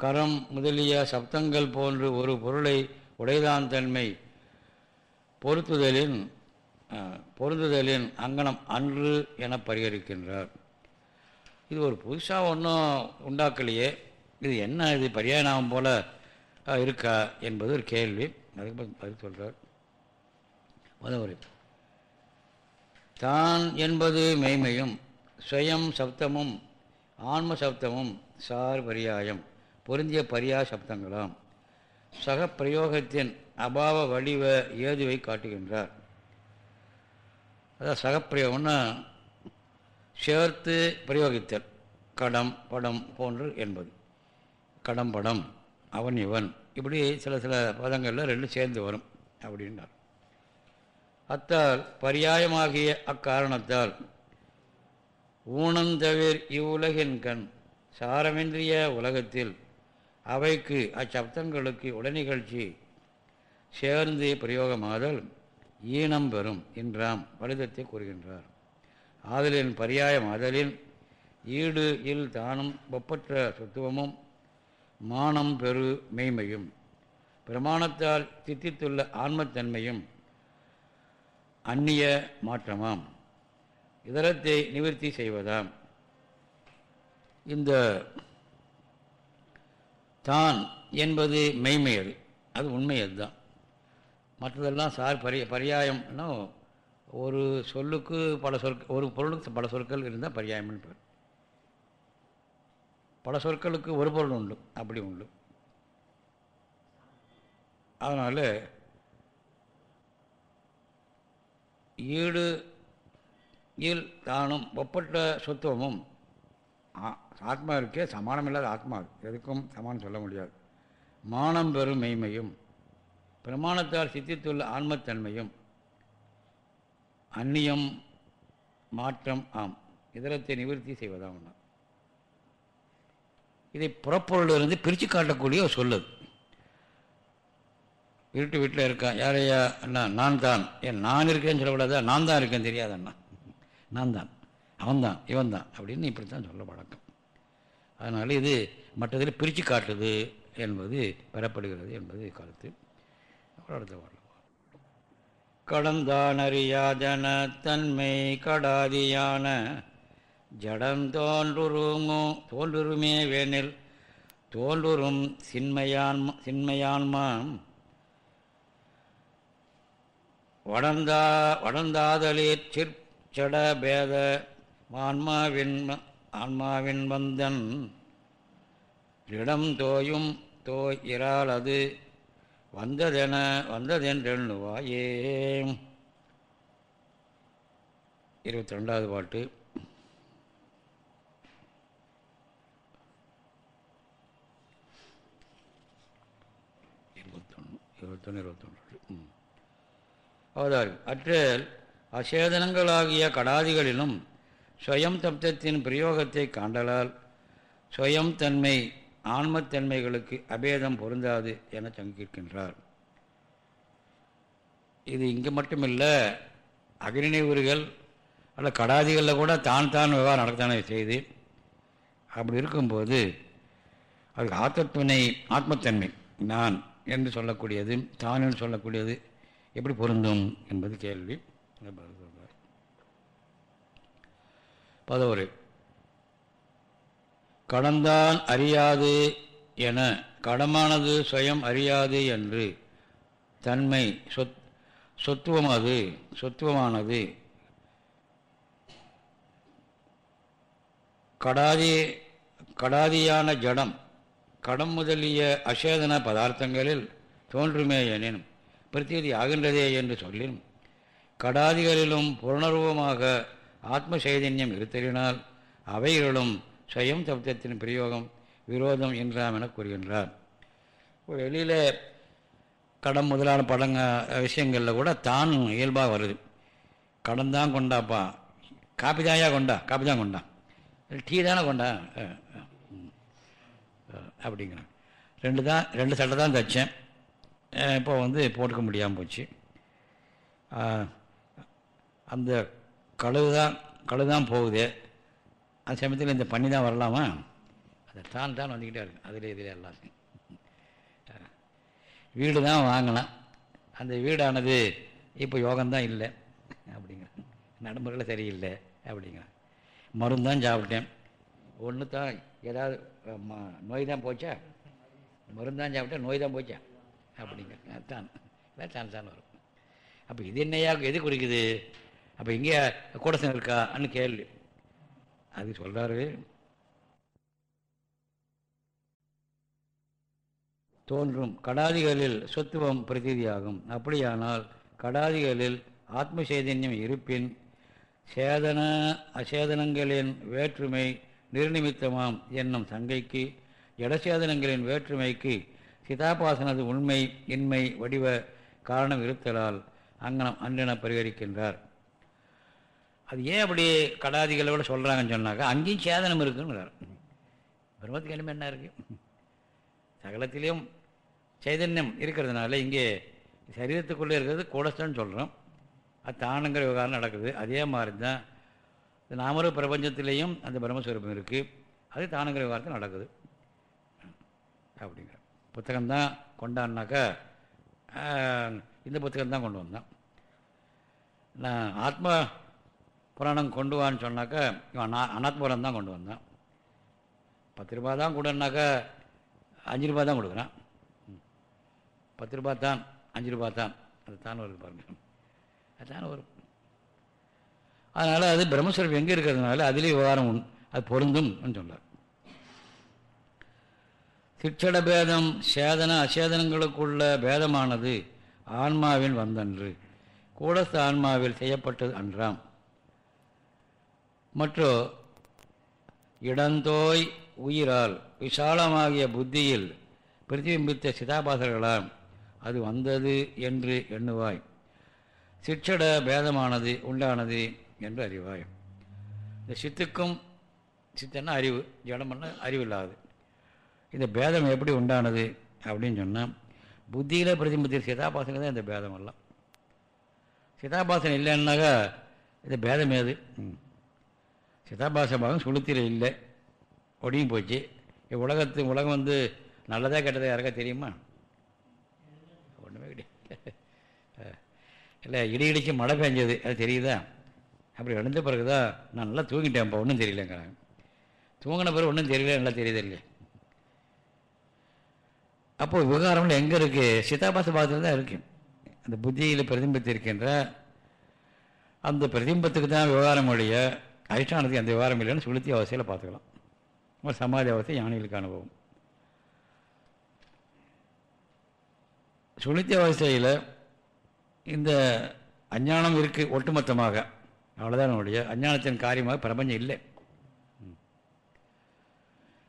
கரம் முதலிய சப்தங்கள் போன்று ஒரு பொருளை உடைதான் தன்மை பொருத்துதலின் பொருந்துதலின் அங்கனம் அன்று என பரிகரிக்கின்றார். இது ஒரு புதுசாக ஒன்றும் உண்டாக்கலையே. இது என்ன? இது பரியாயநாமம் போல இருக்கா என்பது ஒரு கேள்வி. அதுக்கு பதில் சொல்கிறார் முதல் தான் என்பது மெய்மையும் ஸ்வயம் சப்தமும் ஆன்ம சப்தமும் சார் பரியாயம் பொருந்திய பரியா சப்தங்களாம். சக பிரயோகத்தின் அபாவ வடிவ ஏதுவை காட்டுகின்றார். அதாவது சகப்பிரயோகம்னா சேர்த்து பிரயோகித்தல். கடம் படம் போன்று என்பது. கடம் படம் அவன் இவன். இப்படி சில சில பதங்களில் ரெண்டும் சேர்ந்து வரும் அப்படின்னார் அத்தால் பரியாயமாகிய அக்காரணத்தால் ஊனந்தவிர் இவ்வுலகின் கண் சாரமின்றிய உலகத்தில் அவைக்கு அச்சப்தங்களுக்கு உடனிகழ்ச்சி சேர்ந்து பிரயோகமாதல் ஈனம் பெறும் என்றாம் வலிதத்தை கூறுகின்றார். ஆதலின் பரியாயம் ஆதலின் ஈடு இல் தானும் ஒப்பற்ற சுத்துவமும் மானம் பெரு மெய்மையும். பிரமாணத்தால் தித்தித்துள்ள ஆன்மத்தன்மையும் அந்நிய மாற்றமாம். இதரத்தை நிவர்த்தி செய்வதாம். இந்த தான் என்பது மெய்மையது. அது உண்மை அதுதான் மற்றதெல்லாம் சார் பரிய பரியாயம்னா ஒரு சொல்லுக்கு பல சொற்கள் ஒரு பொருளுக்கு பல சொற்கள் இருந்தால் பரியாயம்னு பேர். பல சொற்களுக்கு ஒரு பொருள் உண்டு அப்படி உண்டு. அதனால் ஈடு இல் தானும் ஒப்பட்ட சொத்துவமும் ஆ- ஆத்மா இருக்கே சமானம் இல்லாத ஆத்மா எதுக்கும் சமானம் சொல்ல முடியாது. மானம் பெறும் மெய்மையும் பிரமாணத்தால் சித்தித்துள்ள ஆன்மத்தன்மையும் அந்நியம் மாற்றம் ஆம். இதரத்தை நிவர்த்தி செய்வதாம் ஒன்று இதை புறப்பொருளிலிருந்து பிரித்து காட்டக்கூடிய ஒரு சொல்லுது இருட்டு வீட்டில் இருக்கான் யாரையா அண்ணா நான் தான் ஏன் நான் இருக்கேன்னு சொல்லக்கூடாதா? நான் தான் இருக்கேன் தெரியாது அண்ணா. நான் தான் அவன்தான் இவன் தான் அப்படின்னு இப்படி தான் சொல்ல வழக்கம் அதனால் இது மற்றதில் பிரித்து காட்டுது என்பது பெறப்படுகிறது என்பது கருத்து. அப்புறம் அடுத்த கடந்தானறியாதன தன்மை கடாதியான ஜடந்தோன்றுருமோ தோன்றுருமே வேனில் தோன்றுரும் சின்மையான் சின்மையான்மாம் வடந்தா வடந்தாதலிற் சிற்சட பேத ஆன்மாவின் ஆன்மாவின் வந்தன் இடம் தோயும் தோய் இறாலது வந்ததென வந்ததென்றெண்ணுவாயே. இருபத்தி ரெண்டாவது பாட்டு. இருபத்தொன்று இருபத்தொன்று இருபத்தொன்று. ம். அவதாரி அற்றேல் அசேதனங்களாகிய கடாதிகளிலும் ஸ்வயம் தப்தத்தின் பிரயோகத்தை காண்டலால் ஸ்வயம் தன்மை ஆன்மத்தன்மைகளுக்கு அபேதம் பொருந்தாது என சங்கிக்கின்றார். இது இங்கே மட்டுமில்லை அக்னி உரிகள் அல்ல கடாதிகளில் கூட தான் தான் விவகாரம் நடத்தானே செய்து அப்படி இருக்கும்போது அதுக்கு ஆத்தத்துவனை ஆத்மத்தன்மை நான் என்று சொல்லக்கூடியது தான் என்று சொல்லக்கூடியது எப்படி பொருந்தும் என்பது கேள்வி. பதவுரை. கடந்தான் அறியாது என கடமானது சுயம் அறியாது என்று. தன்மை சொத் சொத்துவமது சொத்துவமானது. கடாதி கடாதியான ஜடம் கடம் முதலிய அசேதன பதார்த்தங்களில் தோன்றுமே எனினும் பிரத்தீதி ஆகின்றதே என்று சொல்லின் கடாதிகளிலும் புலனர்வமாக ஆத்ம சைதன்யம் இருத்தலினால் அவைகளிலும் ஸ்வயம் சப்தத்தின் பிரயோகம் விரோதம் என்றாம் என கூறுகின்றார். வெளியில் கடன் முதலான படங்க விஷயங்களில் கூட தான் இயல்பாக வருது. கடன் தான் கொண்டாப்பா. காப்பி தாயா கொண்டா? காப்பி தான் கொண்டான் டீ தானே கொண்டா? அப்படிங்கிறான். ரெண்டு தான் ரெண்டு சட்டை தான் தைச்சேன். இப்போ வந்து போட்டுக்க முடியாமல் போச்சு. அந்த கழுவு தான் கழுவு தான் போகுது. அந்த சமயத்தில் இந்த பண்ணி தான் வரலாமா? அதை தான் தான் வந்துக்கிட்டே இருக்கும் அதில் இதில் எல்லாத்தையும் வீடு தான் வாங்கலாம். அந்த வீடானது இப்போ யோகம்தான் இல்லை. அப்படிங்கிற நடைமுறையில் சரியில்லை. அப்படிங்கிற மருந்தான் சாப்பிட்டேன். ஒன்று தான் ஏதாவது ம- நோய் தான் போச்சா? மருந்தான் சாப்பிட்டேன் நோய் தான் போச்சா? அப்படிங்கிற தான் இதான் சான்ஸ் தான் வரும். அப்போ இது என்னையா எது குறிக்குது? அப்போ இங்கே கூடசம் இருக்கான்னு கேள்வி. அது சொல்கிறாரு தோன்றும் கடாதிகளில் சொத்துவம் பிரதீதியாகும். அப்படியானால் கடாதிகளில் ஆத்ம சைதன்யம் இருப்பின் சேதன அசேதனங்களின் வேற்றுமை நிர்நிமித்தமாம் என்னும் சங்கைக்கு இடசேதனங்களின் வேற்றுமைக்கு சிதாபாசனது உண்மை இன்மை வடிவ காரணம் இருத்தலால் அங்கனம் அன்றென பரிகரிக்கின்றார். அது ஏன் அப்படி கடாதிகளோட சொல்கிறாங்கன்னு சொன்னாக்கா அங்கேயும் சேதனம் இருக்குன்னு பிரம்மத்துக்கு இனிமே என்ன இருக்குது சகலத்திலையும் சைதன்யம் இருக்கிறதுனால இங்கே சரீரத்துக்குள்ளே இருக்கிறது கூடஸ்தன்னு சொல்கிறோம் அது தானுங்கிற விவகாரம் நடக்குது. அதே மாதிரி தான் நாமர பிரபஞ்சத்திலையும் அந்த பிரம்மஸ்வரூபம் இருக்குது அது தானுங்கிற விவகாரத்தில் நடக்குது. அப்படிங்கிற புத்தகம்தான் கொண்டாடினாக்கா இந்த புத்தகம் தான் கொண்டு வந்தான். நான் ஆத்மா புராணம் கொண்டு வான்னு சொன்னாக்கா இவன் அனா- புராணம் தான் கொண்டு வந்தான். பத்து ரூபா தான் கொடுன்னாக்கா அஞ்சு ரூபா தான் கொடுக்குறான். பத்து ரூபா தான் அஞ்சு ரூபா தான். அது தான் வருது பாருங்க. அதுதான் வரும் அதனால் அது பிரம்மஸ்வரூபம் எங்கே இருக்கிறதுனால அதிலே விவகாரம் அது பொருந்தும் சொன்னார். சிற்றட பேதம் சேதன அசேதனங்களுக்குள்ள பேதமானது ஆன்மாவில் வந்தன்று கூடஸ்த ஆன்மாவில் செய்யப்பட்டது அன்றாம். மற்றும் இடந்தோய் உயிரால் விசாலமாகிய புத்தியில் பிரதிபிம்பித்த சிதாபாசர்களால் அது வந்தது என்று எண்ணுவாய். சிற்றட பேதமானது உண்டானது என்று அறிவாய். இந்த சித்துக்கும் சித்தன்னா அறிவு? ஜடம்னா அறிவில்லாது. இந்த பேதம் எப்படி உண்டானது அப்படின்னு சொன்னால் புத்தியில் பிரதிபித்த சிதாபாசனை தான் இந்த பேதம் எல்லாம். சிதாபாசனம் இல்லைன்னாக்கா இந்த பேதம் ஏது? ம். சிதாபாச பாகம் சுளுத்தியில் இல்லை. ஒடியும் போச்சு. உலகத்து உலகம் வந்து நல்லதா கெட்டதாக யாருக்கா தெரியுமா? ஒன்றுமே கிடையாது. இல்லை இடி இடிச்சு மழை பெஞ்சது. அது தெரியுதா? அப்படி எழுந்த பிறகு தான் நான் நல்லா தூங்கிட்டேன்ப்பா. ஒன்றும் தெரியலங்கிறாங்க தூங்கின பிறகு ஒன்றும் தெரியல நல்லா தெரியுது இல்லையா அப்போது விவகாரம்னு எங்கே இருக்குது சிதாபாச பாகத்தில் தான் இருக்குது அந்த புத்தியில் பிரதிபித்திருக்கின்ற அந்த பிரதிபத்துக்கு தான் விவகாரம் ஒழிய அதிஷ்டானத்துக்கு அந்த விவரம் இல்லைன்னு சுளுத்தி அவசியில் பார்த்துக்கலாம். ஒரு சமாதி அவஸ்தை ஞானிகளுக்கு அனுபவம். சுளுத்தி அவஸ்தையில் இந்த அஞ்ஞானம் இருக்குது ஒட்டுமொத்தமாக. அவ்வளோதான் நம்முடைய அஞ்ஞானத்தின் காரியமாக பிரபஞ்சம் இல்லை.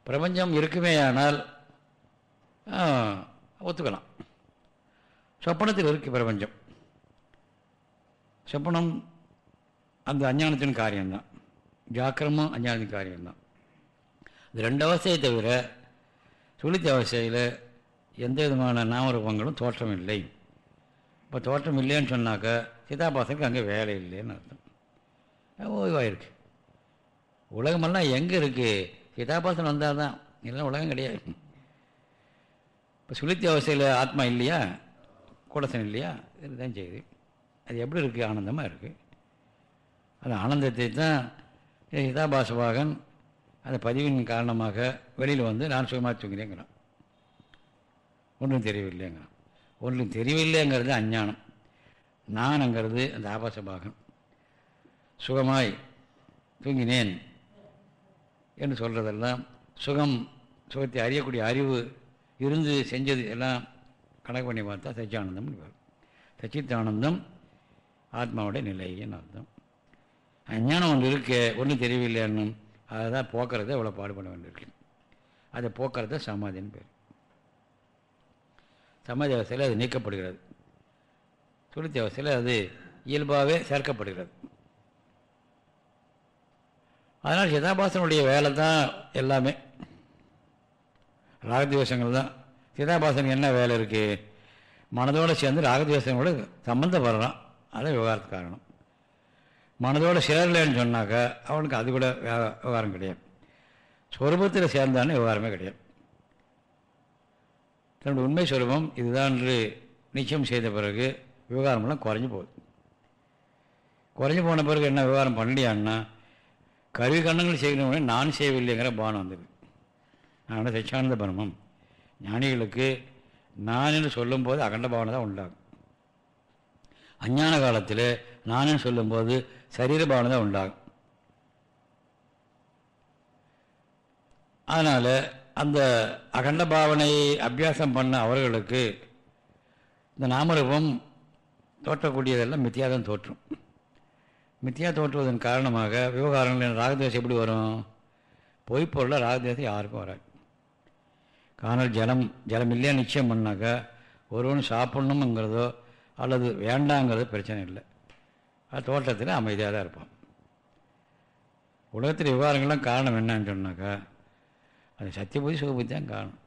பிரபஞ்சம் இருக்குமே ஆனால் ஒத்துக்கலாம். சொப்பனத்தில் இருக்குது பிரபஞ்சம். சொப்பனம் அந்த அஞ்ஞானத்தின் காரியம்தான். ஜாக்கிரமும் அஞ்ஞானத்தின் காரியம்தான். இந்த ரெண்டு அவஸ்தையை தவிர சுழித்த அவஸ்தையில் எந்த விதமான நாமரூபங்களும் தோற்றம் இல்லை இப்போ தோற்றம் இல்லைன்னு சொன்னாக்கா சிதாபாசனுக்கு அங்கே வேலை இல்லைன்னு அர்த்தம். ஓய்வாயிருக்கு. உலகமெல்லாம் எங்கே இருக்குது சிதாபாசன் வந்தால் தான் இல்லைன்னா உலகம் கிடையாது. இப்போ சுழித்த அவஸ்தையில் ஆத்மா இல்லையா? கூடசன் இல்லையா? இதுதான் செய்யுது அது எப்படி இருக்குது ஆனந்தமாக இருக்குது அந்த ஆனந்தத்தை தான் சிதாபாசவாகன் அந்த பதிவின் காரணமாக வெளியில் வந்து நான் சுகமாக தூங்கினேங்கிறான். ஒன்றும் தெரியவில்லைங்கிறான். ஒன்றும் தெரியவில்லைங்கிறது அஞ்ஞானம். நானுங்கிறது அந்த ஆபாசபாகன் சுகமாய் தூங்கினேன் என்று சொல்கிறதெல்லாம் சுகம் சுகத்தை அறியக்கூடிய அறிவு இருந்து செஞ்சது எல்லாம் கணக்கு பண்ணி பார்த்தா சச்சியானந்தம்னு வரும் சச்சித்தானந்தம் ஆத்மாவுடைய நிலைன்னு அர்த்தம்? அஞ்ஞானம் ஒன்று இருக்கு ஒன்றும் தெரியவில்லைன்னு அதை தான் போக்குறத இவ்வளோ பாடுபட வேண்டியிருக்கு. அதை போக்குறத சமாதின்னு பேர். சமாதி அவசையில் அது நீக்கப்படுகிறது. சுளுத்தி அவசையில் அது இயல்பாகவே சேர்க்கப்படுகிறது. அதனால் சிதாபாசனுடைய வேலை தான் எல்லாமே. ராகத்வேஷங்கள் தான். சிதாபாசனுக்கு என்ன வேலை இருக்குது மனதோடு சேர்ந்து ராகத்வேஷங்களோடு சம்மந்தப்படுறான் அதான் விவகாரத்து காரணம். மனதோடு சேரலைன்னு சொன்னாக்கா அவனுக்கு அது கூட விவகாரம் கிடையாது. சொரூபத்தில் சேர்ந்தான்னு விவகாரமே கிடையாது. தன்னுடைய உண்மை சுரூபம் இதுதான் என்று நிச்சயம் செய்த பிறகு விவகாரமெல்லாம் குறைஞ்சு போகுது. குறைஞ்சி போன பிறகு என்ன விவகாரம் பண்ணலையான்னா கருவி கண்ணங்கள் செய்யணும் நான் செய்யவில்லைங்கிற பானம் வந்தது. நான் சச்சியானந்த பிரமம் ஞானிகளுக்கு நான் என்று சொல்லும்போது அகண்ட பாவனை தான் உண்டாகும். அஞ்ஞான காலத்தில் நானுன்னு சொல்லும்போது சரீர பாவனை தான் உண்டாகும். அதனால் அந்த அகண்ட பாவனையை அபியாசம் பண்ண அவர்களுக்கு இந்த நாமரூபம் தோற்றக்கூடியதெல்லாம் மித்தியாதான் தோற்றும். மித்தியா தோற்றுவதன் காரணமாக விவகாரங்களில் ராகதேசம் எப்படி வரும்? பொய்ப்பொருளில் ராகதேசம் யாருக்கும் வராது. காரணம் ஜலம் ஜலம் இல்லையா நிச்சயம் பண்ணாக்கா ஒருவன் சாப்பிட்ணுங்கிறதோ அல்லது வேண்டாங்கிறதோ பிரச்சனை இல்லை. தோட்டத்தில் அமைதியாக தான் இருப்பான் உலகத்தில் விவகாரங்கள்லாம் காரணம் என்னன்னு சொன்னாக்கா அது சத்தியபூதி சுகபுத்தி தான் காரணம்.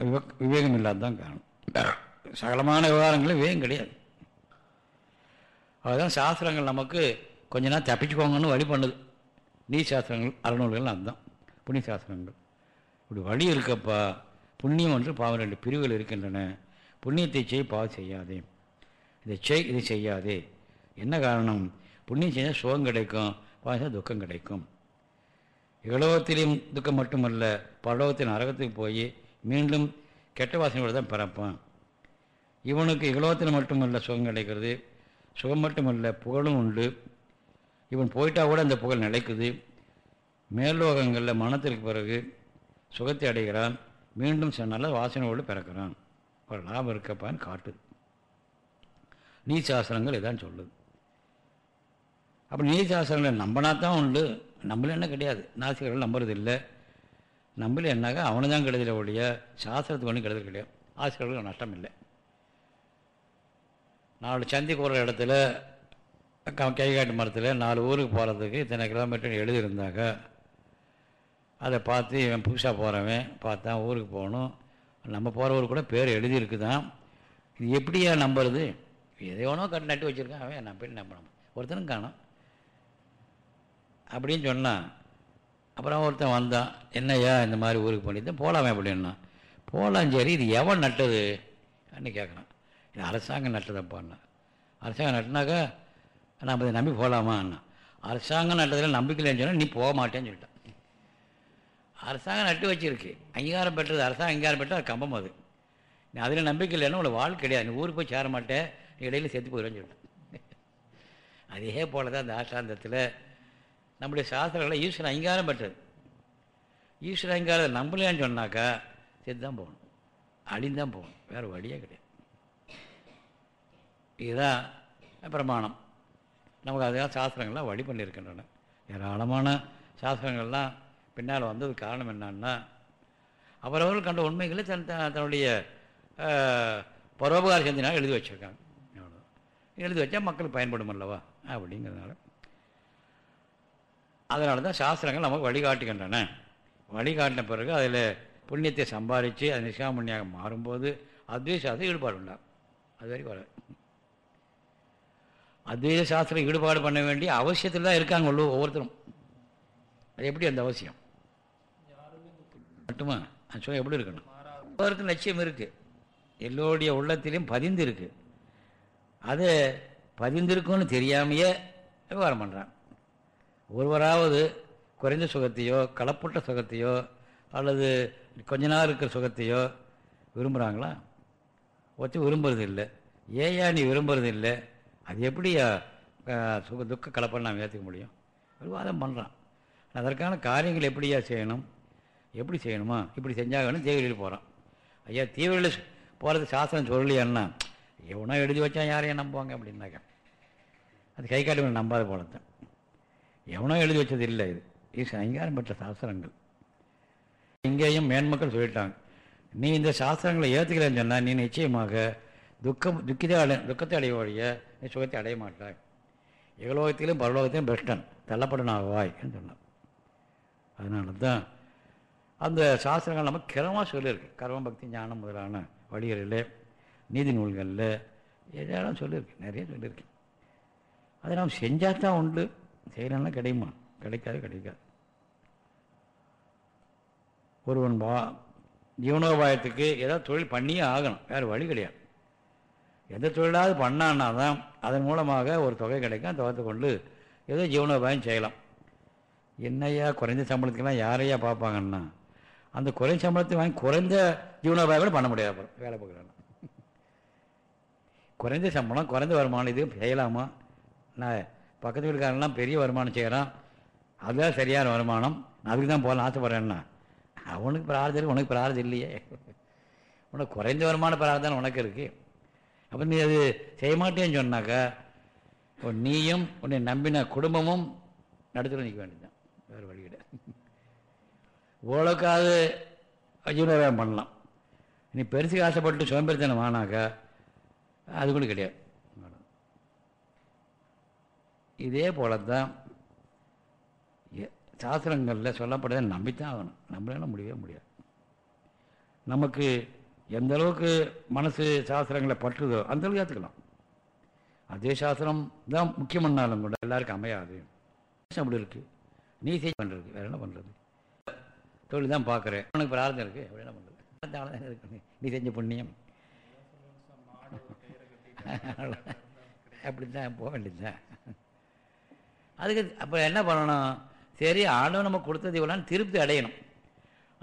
விவ விவேகம் இல்லாத தான் காரணம். சகலமான விவகாரங்களும் விவேகம் கிடையாது. அதுதான் சாஸ்திரங்கள் நமக்கு கொஞ்ச நேரம் தப்பிச்சுக்கோங்கன்னு வழி பண்ணுது. நீ சாஸ்திரங்கள் அறநூல்கள் அதுதான். புண்ணிய சாஸ்திரங்கள். இப்படி வழி இருக்கப்பா புண்ணியம் ஒன்று பாவம் ரெண்டு பிரிவுகள் இருக்கின்றன. புண்ணியத்தை செய் பாவம் செய்யாதே. இதை செய் இதை செய்யாதே. என்ன காரணம்? புண்ணியம் செஞ்சால் சுகம் கிடைக்கும் பாவம் துக்கம் கிடைக்கும். இகலோகத்திலையும் துக்கம் மட்டுமல்ல பரலோகத்தின் அரகத்துக்கு போய் மீண்டும் கெட்ட வாசனையோடு தான் பிறப்பான். இவனுக்கு இகலோகத்தில் மட்டுமல்ல சுகம் கிடைக்கிறது சுகம் மட்டுமல்ல புகழும் உண்டு. இவன் போயிட்டா கூட அந்த புகழ் நிலைக்குது. மேல்லோகங்களில் மனத்திற்கு பிறகு சுகத்தை அடைகிறான் மீண்டும் சில நல்ல வாசனையோடு பிறக்கிறான். ஒரு லாபம் இருக்கப்பான்னு காட்டுது நீ இதான் சொல்லுது. அப்படி நீதி சாஸ்திரங்களை நம்பினா தான் உண்டு. நம்மள என்ன கிடையாது. நாசிகர்கள் நம்புறது இல்லை நம்மள என்னாக்கா அவனை தான் கெடுதல ஒழிய சாஸ்திரத்துக்கு ஒன்றும் கெடுதல் கிடையாது. ஆசிரியர்களுக்கு நஷ்டம் இல்லை. நாலு சந்தி கூற இடத்துல க- கைகாட்டு மரத்தில் நாலு ஊருக்கு போகிறதுக்கு இத்தனை கிலோமீட்டர் எழுதியிருந்தாக்க அதை பார்த்து இவன் புதுசாக போகிறவன் பார்த்தான் ஊருக்கு போகணும். நம்ம போகிற ஊருக்கு கூட பேர் எழுதியிருக்கு தான் இது எப்படியா நம்புறது? எதையோனோ கட்டு நட்டு வச்சுருக்கான். அவன் நான் போய் நம்பணும் ஒருத்தனும் காணும். அப்படின்னு சொன்னான் அப்புறம் ஒருத்தன் வந்தான். என்னய்யா இந்த மாதிரி ஊருக்கு பண்ணிட்டு போகலாமே அப்படின்னா போகலாம் சரி இது எவன் நட்டது? அப்படின்னு கேட்குறான் இது அரசாங்கம் நட்டதப்பான்னா. அரசாங்கம் நட்டினாக்கா நம்ம இதை நம்பி போகலாமான்னா அரசாங்கம் நட்டதில் நம்பிக்கை இல்லைன்னு சொன்னால் நீ போக மாட்டேன்னு சொல்லிட்டான். அரசாங்கம் நட்டு வச்சிருக்கு. அங்கீகாரம் பெற்றது அரசாங்கம் அங்கீகாரம் பெற்றது அது கம்பம் அது. நீ அதில் நம்பிக்கை இல்லைன்னா உங்களை வாழ்க்கை கிடையாது. நீ ஊருக்கு போய் சேர மாட்டேன் இடையில சேர்த்து போயிடுவேன்னு சொல்லிட்டான். அதே போல தான் அந்த ஆசாந்தத்தில் நம்முடைய சாஸ்திரங்களை ஈஸ்வரன் அங்கீகாரம் பெற்றது. ஈஸ்வர அங்கீகாரம் நம்பலையான்னு சொன்னாக்கா செத்து தான் போகணும். அழிந்தான் போகணும். வேறு வழியே கிடையாது. இதுதான் பிரமாணம். நமக்கு அதுதான் சாஸ்திரங்கள்லாம் வழி பண்ணியிருக்கின்றன. ஏராளமான சாஸ்திரங்கள்லாம் பின்னால் வந்தது காரணம் என்னன்னா அவரவர்கள் கண்ட உண்மைகளை தன் த- தன்னுடைய ஆஹ், பரோபகார எழுதி வச்சுருக்காங்க. எழுதி வச்சா மக்கள் பயன்படும் அல்லவா அப்படிங்கிறதுனால. அதனால தான் சாஸ்திரங்கள் நமக்கு வழிகாட்டுகின்றன. வழிகாட்டின பிறகு அதில் புண்ணியத்தை சம்பாதிச்சு அது நிஷாமணியாக மாறும்போது அத்வைத சாஸ்திரம் ஈடுபாடு உண்டா? அது வரைக்கும் வராது. அத்வைத சாஸ்திரம் ஈடுபாடு பண்ண வேண்டிய அவசியத்தில் தான் இருக்காங்க உள்ள ஒவ்வொருத்தரும். அது எப்படி அந்த அவசியம்? மட்டுமா? சொல்ல எப்படி இருக்கணும்? ஒவ்வொருத்தரும் லட்சியம் இருக்குது எல்லோருடைய உள்ளத்திலையும் பதிந்து இருக்குது அது பதிந்திருக்கும்னு தெரியாமையே விவகாரம் பண்ணுறான் ஒருவராவது குறைந்த சுகத்தையோ கலப்புட்ட சுகத்தையோ அல்லது கொஞ்ச நாள் இருக்கிற சுகத்தையோ விரும்புகிறாங்களா ஒருத்தர் விரும்புறது இல்லை ஏயா நீ விரும்புறது இல்லை அது எப்படியா சுக துக்க கலப்பை நாம் ஏற்றுக்க முடியும்? ஒரு வாதம் பண்ணுறான் அதற்கான காரியங்கள் எப்படியா செய்யணும்? எப்படி செய்யணுமா? இப்படி செஞ்சாங்கன்னு தேவையில் போகிறான் ஐயா தீவிரில் போகிறது சாஸ்திரம் சொல்லலையான்னா எவனோ எழுதி வச்சா யாரையும் நம்புவாங்க அப்படின்னாக்க. அது கை காட்டி நம்பாத போலத்தான். எவனோ எழுதி வச்சது இல்லை இது. இது அங்கீகாரம் பெற்ற சாஸ்திரங்கள். இங்கேயும் மேன்மக்கள் சொல்லிட்டாங்க. நீ இந்த சாஸ்திரங்களை ஏற்றுக்கிறேன்னு சொன்னால் நீ நிச்சயமாக துக்கம் துக்கிதை அடை துக்கத்தை அடையவழிய நீ சுகத்தை அடைய மாட்டாய். எகலோகத்திலும் பரலோகத்திலும் பெஸ்டன் தள்ளப்படன் சொன்னான் அதனால தான் அந்த சாஸ்திரங்கள் நம்ம கிரமமாக சொல்லியிருக்கு. கர்ம பக்தி ஞானம் முதலான வழிகளிலே நீதி நூல்களில் ஏதாவது சொல்லியிருக்கு நிறைய சொல்லியிருக்கு அதை நாம் செஞ்சால் தான் உண்டு. செய்யலன்னா கிடைக்குமா கிடைக்காது கிடைக்காது. ஒருவன் வா ஜீவனோபாயத்துக்கு ஏதாவது தொழில் பண்ணியே ஆகணும். வேறு வழி கிடையாது. எந்த தொழிலாவது பண்ணான்னா தான் அதன் மூலமாக ஒரு தொகை கிடைக்கும். தொகத்தை கொண்டு ஏதோ ஜீவனோபாயம் செய்யலாம். என்னையா குறைந்த சம்பளத்துக்கெல்லாம் யாரையா பார்ப்பாங்கன்னா அந்த குறைந்த சம்பளத்தை வாங்கி குறைந்த ஜீவனோபாயம் கூட பண்ண முடியாது. அப்புறம் வேலை பார்க்குறாங்க குறைந்த சம்பளம் குறைந்த வருமானம் இது செய்யலாமா? நான் பக்கத்து வீட்டுக்காரெல்லாம் பெரிய வருமானம் செய்கிறான் அதுதான் சரியான வருமானம். நான் அதுக்கு தான் போகலாம் ஆசைப்பட்றேன்னா அவனுக்கு பிரார்த்தம் உனக்கு பிரார்த்தம் இல்லையே. உனக்கு குறைந்த வருமான பிரார்த்தனை உனக்கு இருக்குது அப்போ நீ அது செய்ய மாட்டேன்னு சொன்னாக்கா நீயும் உன்னை நம்பின குடும்பமும் நடுத்துல நிற்க வேண்டியதுதான். வேறு வழி கிடையாது. ஓலக்காது பண்ணலாம். நீ பெருசுக்கு ஆசைப்பட்டு சோம்பேறித்தனம் ஆனாக்கா அது கூட கிடையாது. இதே போல தான் சாஸ்திரங்களில் சொல்லப்படுறத நம்பித்தான் ஆகணும். நம்மளால முடியவே முடியாது. நமக்கு எந்த அளவுக்கு மனசு சாஸ்திரங்களை பற்றுதோ அந்த அளவுக்கு ஏற்றுக்கலாம் அதே சாஸ்திரம் தான் முக்கியமானாலும் கூட எல்லாருக்கும் அமையாது. அப்படி இருக்கு. நீ செய் பண்ணுறது வேற என்ன பண்ணுறது தொழில் தான் பார்க்குறேன் உனக்கு பிரார்த்தம் இருக்குது அப்படி என்ன பண்ணுறது இருக்கு. நீ செஞ்ச புண்ணியம். அப்படி தான் போக வேண்டியதுதான். அதுக்கு அப்போ என்ன பண்ணணும்? சரி ஆண்டவன் நம்ம கொடுத்தது இவ்வளோன்னு திருப்தி அடையணும்.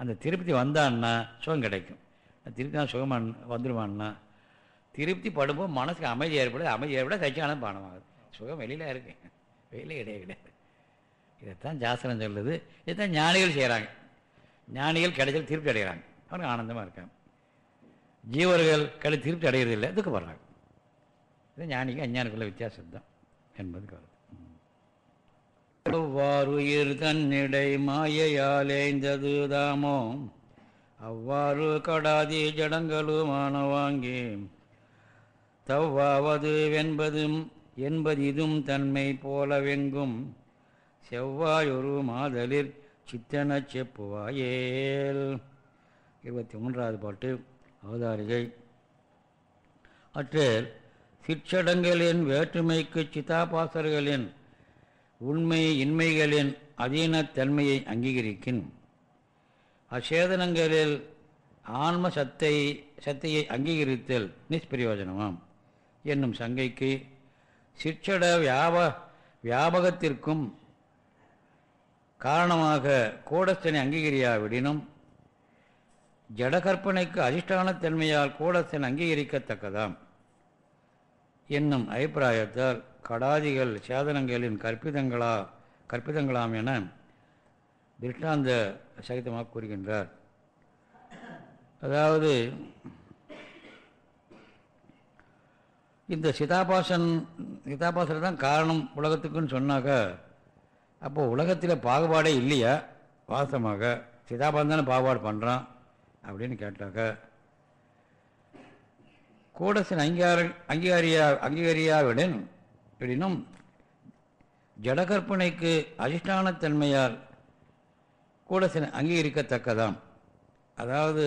அந்த திருப்தி வந்தான்னா சுகம் கிடைக்கும். திருப்தி தான் சுகம் வந்துடுவான்னா திருப்தி படும்போது மனசுக்கு அமைதி ஏற்படுது அமைதி ஏற்பட சச்சியானது பானமாகுது. சுகம் வெளியில் இருக்கு. வெளியில் கிடையாது கிடையாது. இதைத்தான் ஜாஸ்திரம் சொல்லுது. இதைத்தான் ஞானிகள் செய்கிறாங்க ஞானிகள் கிடைச்சல் திருப்தி அடைகிறாங்க. அவனுக்கு ஆனந்தமாக இருக்காங்க. ஜீவர்கள் கடை திருப்தி அடைகிறதில்லை துக்கப்படுறாங்க. இது ஞானிக்கு அஞ்ஞானிக்குள்ள வித்தியாசம் தான் என்பது கருத்து. அவ்வாறுயிர் தன்னிடை மாயையாலேந்தது தாமோ. அவ்வாறு கடாதி ஜடங்களுமான வாங்கி. தவ்வாவது வென்பதும் என்பதிதும் தன்மை போலவெங்கும். செவ்வாயொரு மாதலிர் சித்தன செப்புவாயேல். இருபத்தி மூன்றாவது பாட்டு அவதாரிகை. அற்றேல் சிற்றடங்களின் வேற்றுமைக்கு சிதாபாசர்களின் உண்மை இன்மைகளின் அதீனத்தன்மையை அங்கீகரிக்கின். அச்சேதனங்களில் ஆன்ம சத்தை சத்தையை அங்கீகரித்தல் நிஷ்பிரயோஜனமாம். என்னும் சங்கைக்கு சிற்றட வியாப வியாபகத்திற்கும் காரணமாக கூடஸ்தனை அங்கீகரியாவிடினும் ஜடகற்பனைக்கு அதிஷ்டானத்தன்மையால் கூடஸ்தன் அங்கீகரிக்கத்தக்கதாம். என்னும் அபிப்பிராயத்தால் கடாதிகள் சேதனங்களின் கற்பிதங்களா கற்பிதங்களாம் என திருஷ்டாந்த சகிதமாக கூறுகின்றார். அதாவது இந்த சிதாபாசன் சிதாபாசன் தான் காரணம் உலகத்துக்குன்னு சொன்னாக்கா அப்போது உலகத்தில் பாகுபாடே இல்லையா? வாசமாக சிதாபாசன் தானே பாகுபாடு பண்ணுறான் அப்படின்னு கேட்டாக்கா கூடசின் அங்கீகார அங்கீகாரியா அங்கீகாரியாவிடன் எனினும் ஜடகற்பனைக்கு அதிஷ்டானத்தன்மையால் கூடசின் அங்கீகரிக்கத்தக்கதாம். அதாவது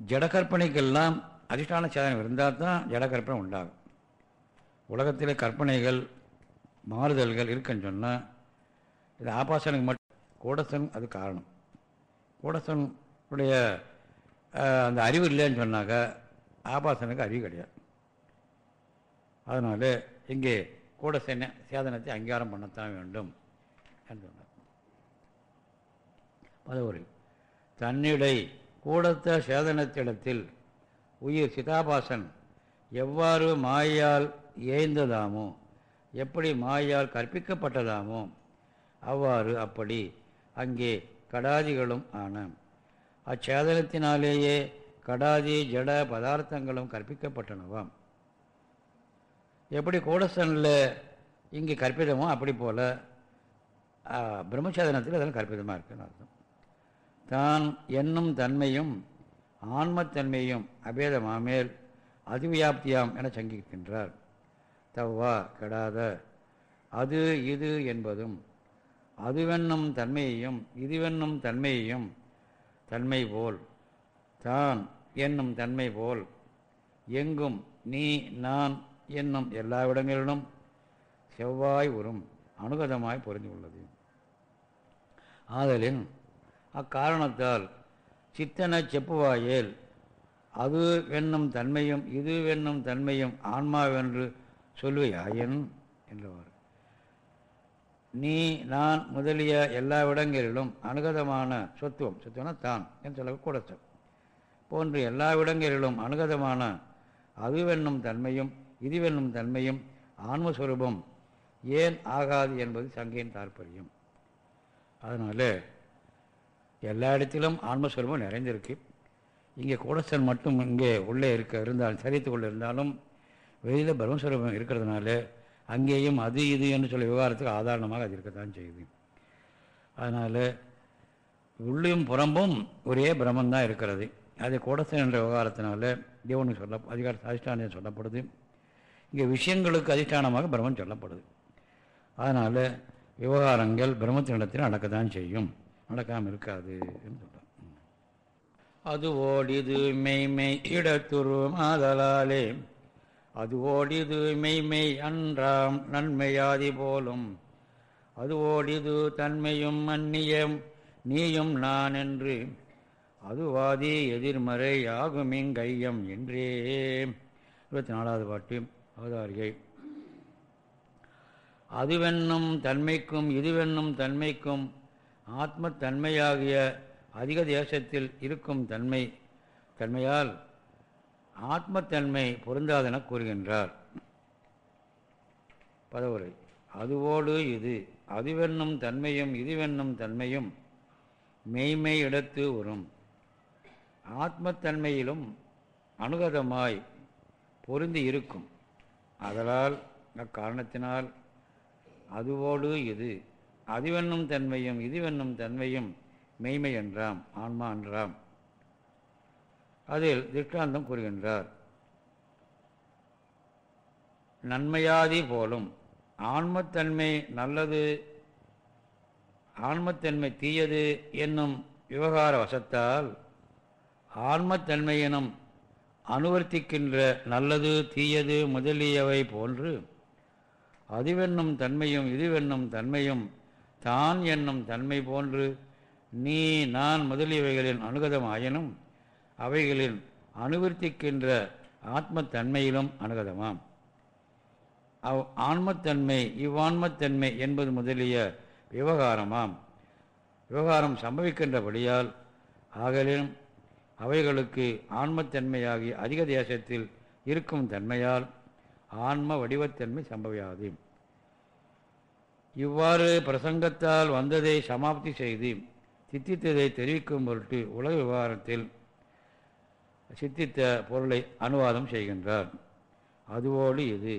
ஜடகற்பனைக்கெல்லாம் அதிஷ்டான சேதனம் இருந்தால் தான் ஜடகற்பனை உண்டாகும். உலகத்தில் கற்பனைகள் மாறுதல்கள் இருக்குன்னு சொன்னால் இது ஆபாசனுக்கு மட்டும் கூடசன் அது காரணம். கூடசனுடைய அந்த அறிவு இல்லைன்னு சொன்னாக்கா ஆபாசனுக்கு அறிவு கிடையாது. அதனால் இங்கே கூட சேன சேதனத்தை அங்கீகாரம் பண்ணத்தான் வேண்டும் என்று சொன்னார் தன்னிடை கூடத்த சேதனத்திடத்தில் உயிர் சிதாபாசன் எவ்வாறு மாயால் ஏய்ந்ததாமோ எப்படி மாயால் கற்பிக்கப்பட்டதாமோ அவ்வாறு அப்படி அங்கே கடாதிகளும் ஆன. அச்சேதனத்தினாலேயே கடாதி ஜட பதார்த்தங்களும் கற்பிக்கப்பட்டனவாம். எப்படி கூடசனில் இங்கே கற்பிதமோ அப்படி போல் பிரம்மச்சேதனத்தில் அதெல்லாம் கற்பிதமாக இருக்குன்னு அர்த்தம். தான் என்னும் தன்மையும் ஆன்மத்தன்மையும் அபேதமாமேல் அதிவியாப்தியாம் என சங்கிக்கின்றார். தவ்வா கெடாத அது இது என்பதும் அதுவென்னும் தன்மையையும் இதுவென்னும் தன்மையையும் தன்மை போல் தான் என்னும் தன்மை போல் எங்கும் நீ நான் என்னும் எல்லா இடங்களிலும் செவ்வாய் உறும் அனுகதமாய் பொருந்தியுள்ளது ஆதலின் அக்காரணத்தால் சித்தன செப்புவாயேல் அது வென்னும் தன்மையும் இது வென்னும் தன்மையும் ஆன்மாவென்று சொல்லுவையாயின் என்றவர். நீ நான் முதலிய எல்லா இடங்களிலும் அனுகதமான சொத்துவம் சொத்துவனா தான் என்று சொல்ல கூடத்தம் போன்ற எல்லா இடங்களிலும் அனுகதமான அதுவென்னும் தன்மையும் இதுவென்னும் தன்மையும் ஆன்மஸ்வரூபம் ஏன் ஆகாது என்பது சங்கையின் தாற்பயம். அதனால் எல்லா இடத்திலும் ஆன்மஸ்வரூபம் நிறைந்திருக்கு. இங்கே கூடஸ்தன் மட்டும் இங்கே உள்ளே இருக்க இருந்தாலும் சரித்துக்குள்ளே இருந்தாலும் வெளியில் பிரம்மஸ்வரூபம் இருக்கிறதுனால அங்கேயும் அது இது என்று சொல்ல விவகாரத்துக்கு ஆதாரணமாக அது இருக்கத்தான் செய்யுது. அதனால் உள்ளும் புறம்பும் ஒரே பிரம்மந்தான் இருக்கிறது. அது கூடஸ்தன் என்ற விவகாரத்தினால தேவனுக்கு சொல்ல அதிகார அதிஷ்டானம் சொல்லப்படுது. இங்கே விஷயங்களுக்கு அதிஷ்டானமாக பிரம்மன் சொல்லப்படுது. அதனால் விவகாரங்கள் பிரம்மத்தினிடத்தில் நடக்கத்தான் செய்யும். நடக்காமல் இருக்காது என்று சொல்கிறார் அது ஓடிது மெய்மை இடத்துரு மாதலாலே. அது ஓடிது மெய்மை அன்றாம் நன்மையாதி போலும். அது ஓடிது தன்மையும் அந்நியம் நீயும் நான் என்று அதுவாதி எதிர்மறை ஆகுமிங்கையம் என்றே. இருபத்தி நாலாவது பாட்டு அவதாரிகை அதுவென்னும் தன்மைக்கும் இதுவென்னும் தன்மைக்கும் ஆத்மத்தன்மையாகிய அதிக தேசத்தில் இருக்கும் தன்மை தன்மையால் ஆத்மத்தன்மை பொருந்தாதென கூறுகின்றார். பதவுரை. அதுவோடு இது அதுவென்னும் தன்மையும் இதுவென்னும் தன்மையும் மெய்மை இடத்து வரும் ஆத்மத்தன்மையிலும் அனுகதமாய் பொருந்தி இருக்கும். அதனால் அக்காரணத்தினால் அதுவோடு இது அதுவென்னும் தன்மையும் இதுவென்னும் தன்மையும் மெய்மை என்றாம் ஆன்மா என்றாம். அதில் திருஷ்டாந்தம் கூறுகின்றார். நன்மையாதி போலும் ஆன்மத்தன்மை நல்லது ஆன்மத்தன்மை தீயது என்னும் விவகார வசத்தால் ஆன்மத்தன்மையினும் அனுவர்த்திக்கின்ற நல்லது தீயது முதலியவை போன்று அதுவென்னும் தன்மையும் இதுவென்னும் தன்மையும் தான் என்னும் தன்மை போன்று நீ நான் முதலியவைகளின் அனுகதமாயினும் அவைகளின் அனுவர்த்திக்கின்ற ஆத்மத்தன்மையிலும் அனுகதமாம். அவ் ஆன்மத்தன்மை இவ்வான்மத்தன்மை என்பது முதலிய விவகாரமாம். விவகாரம் சம்பவிக்கின்றபடியால் ஆகலின் அவைகளுக்கு ஆன்மத்தன்மையாகி அதிக தேசத்தில் இருக்கும் தன்மையால் ஆன்ம வடிவத்தன்மை சம்பவியாது. இவ்வாறு பிரசங்கத்தால் வந்ததை சமாப்தி செய்து சித்தித்ததை தெரிவிக்கும் பொருட்டு உலக விவகாரத்தில் சித்தித்த பொருளை அனுவாதம் செய்கின்றார். அதுவோடு இது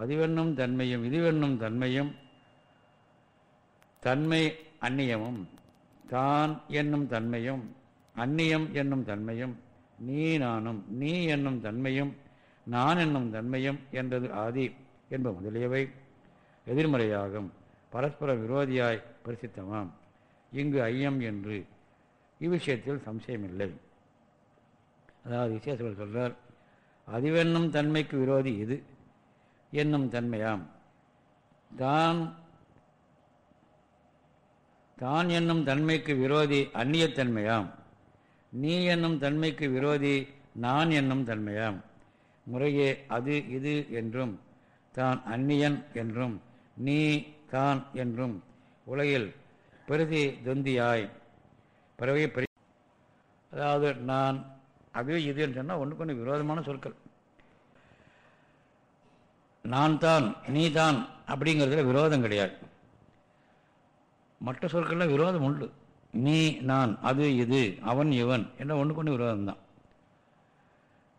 அதுவென்னும் தன்மையும் இதுவென்னும் தன்மையும் தன்மை அந்நியமும் தான் என்னும் தன்மையும் அந்நியம் என்னும் தன்மையும் நீ நானும் நீ என்னும் தன்மையும் நான் என்னும் தன்மையும் என்றது ஆதி என்ப முதலியவை. எதிர்மறையாகும் பரஸ்பர விரோதியாய் பரிசித்தமாம். இங்கு ஐயம் என்று இவ்விஷயத்தில் சம்சயமில்லை. அதாவது விசேஷவர் சொல்றார் அதுவென்னும் தன்மைக்கு விரோதி இது என்னும் தன்மையாம். தான் தான் என்னும் தன்மைக்கு விரோதி அந்நியத்தன்மையாம் நீ என்னும் தன்மைக்கு விரோதி நான் என்னும் தன்மையாம். முறையே அது இது என்றும் தான் அந்நியன் என்றும் நீ தான் என்றும். உலகில் பெருதி தொந்தியாய். பிறவை பெரிய அதாவது நான் அது இது என்று சொன்னால் ஒன்றுக்கு ஒன்று விரோதமான சொற்கள். நான் தான் நீ தான் அப்படிங்கிறதுல விரோதம் கிடையாது. மற்ற சொற்களில் விரோதம் உண்டு. நீ நான் அது இது அவன் இவன் என்ற ஒன்றுக்கு ஒன்று விரோதம் தான்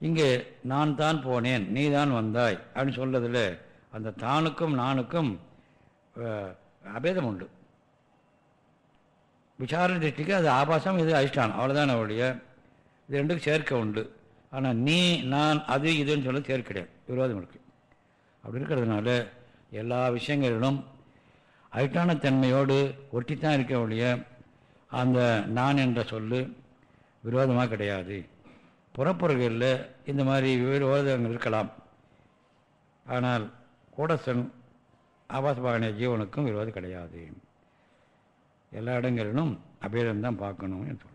இங்கே நான் தான் போனேன் நீ தான் வந்தாய் அப்படின்னு சொல்கிறதுல அந்த தானுக்கும் நானுக்கும் அபேதம் உண்டு. விசாரணை திருஷ்டிக்கு அது ஆபாசம் இது அதிஷ்டானம். அவ்வளோதான் அவளுடைய இது ரெண்டுக்கும் சேர்க்க உண்டு. ஆனால் நீ நான் அது இதுன்னு சொல்ல சேர்க்க விரோதம் இருக்கு. அப்படி இருக்கிறதுனால எல்லா விஷயங்களிலும் அதிஷ்டானத்தன்மையோடு ஒட்டித்தான் இருக்க ஒழிய அந்த நான் என்ற சொல்லு விரோதமாக கிடையாது. புறப்பொருள்களில் இந்த மாதிரி விரோதங்கள் இருக்கலாம். ஆனால் கூடசன் ஆபாசபாகன ஜீவனுக்கும் விரோதம் கிடையாது. எல்லா இடங்களிலும் அபேதம் தான் பார்க்கணும்னு சொல்கிறார்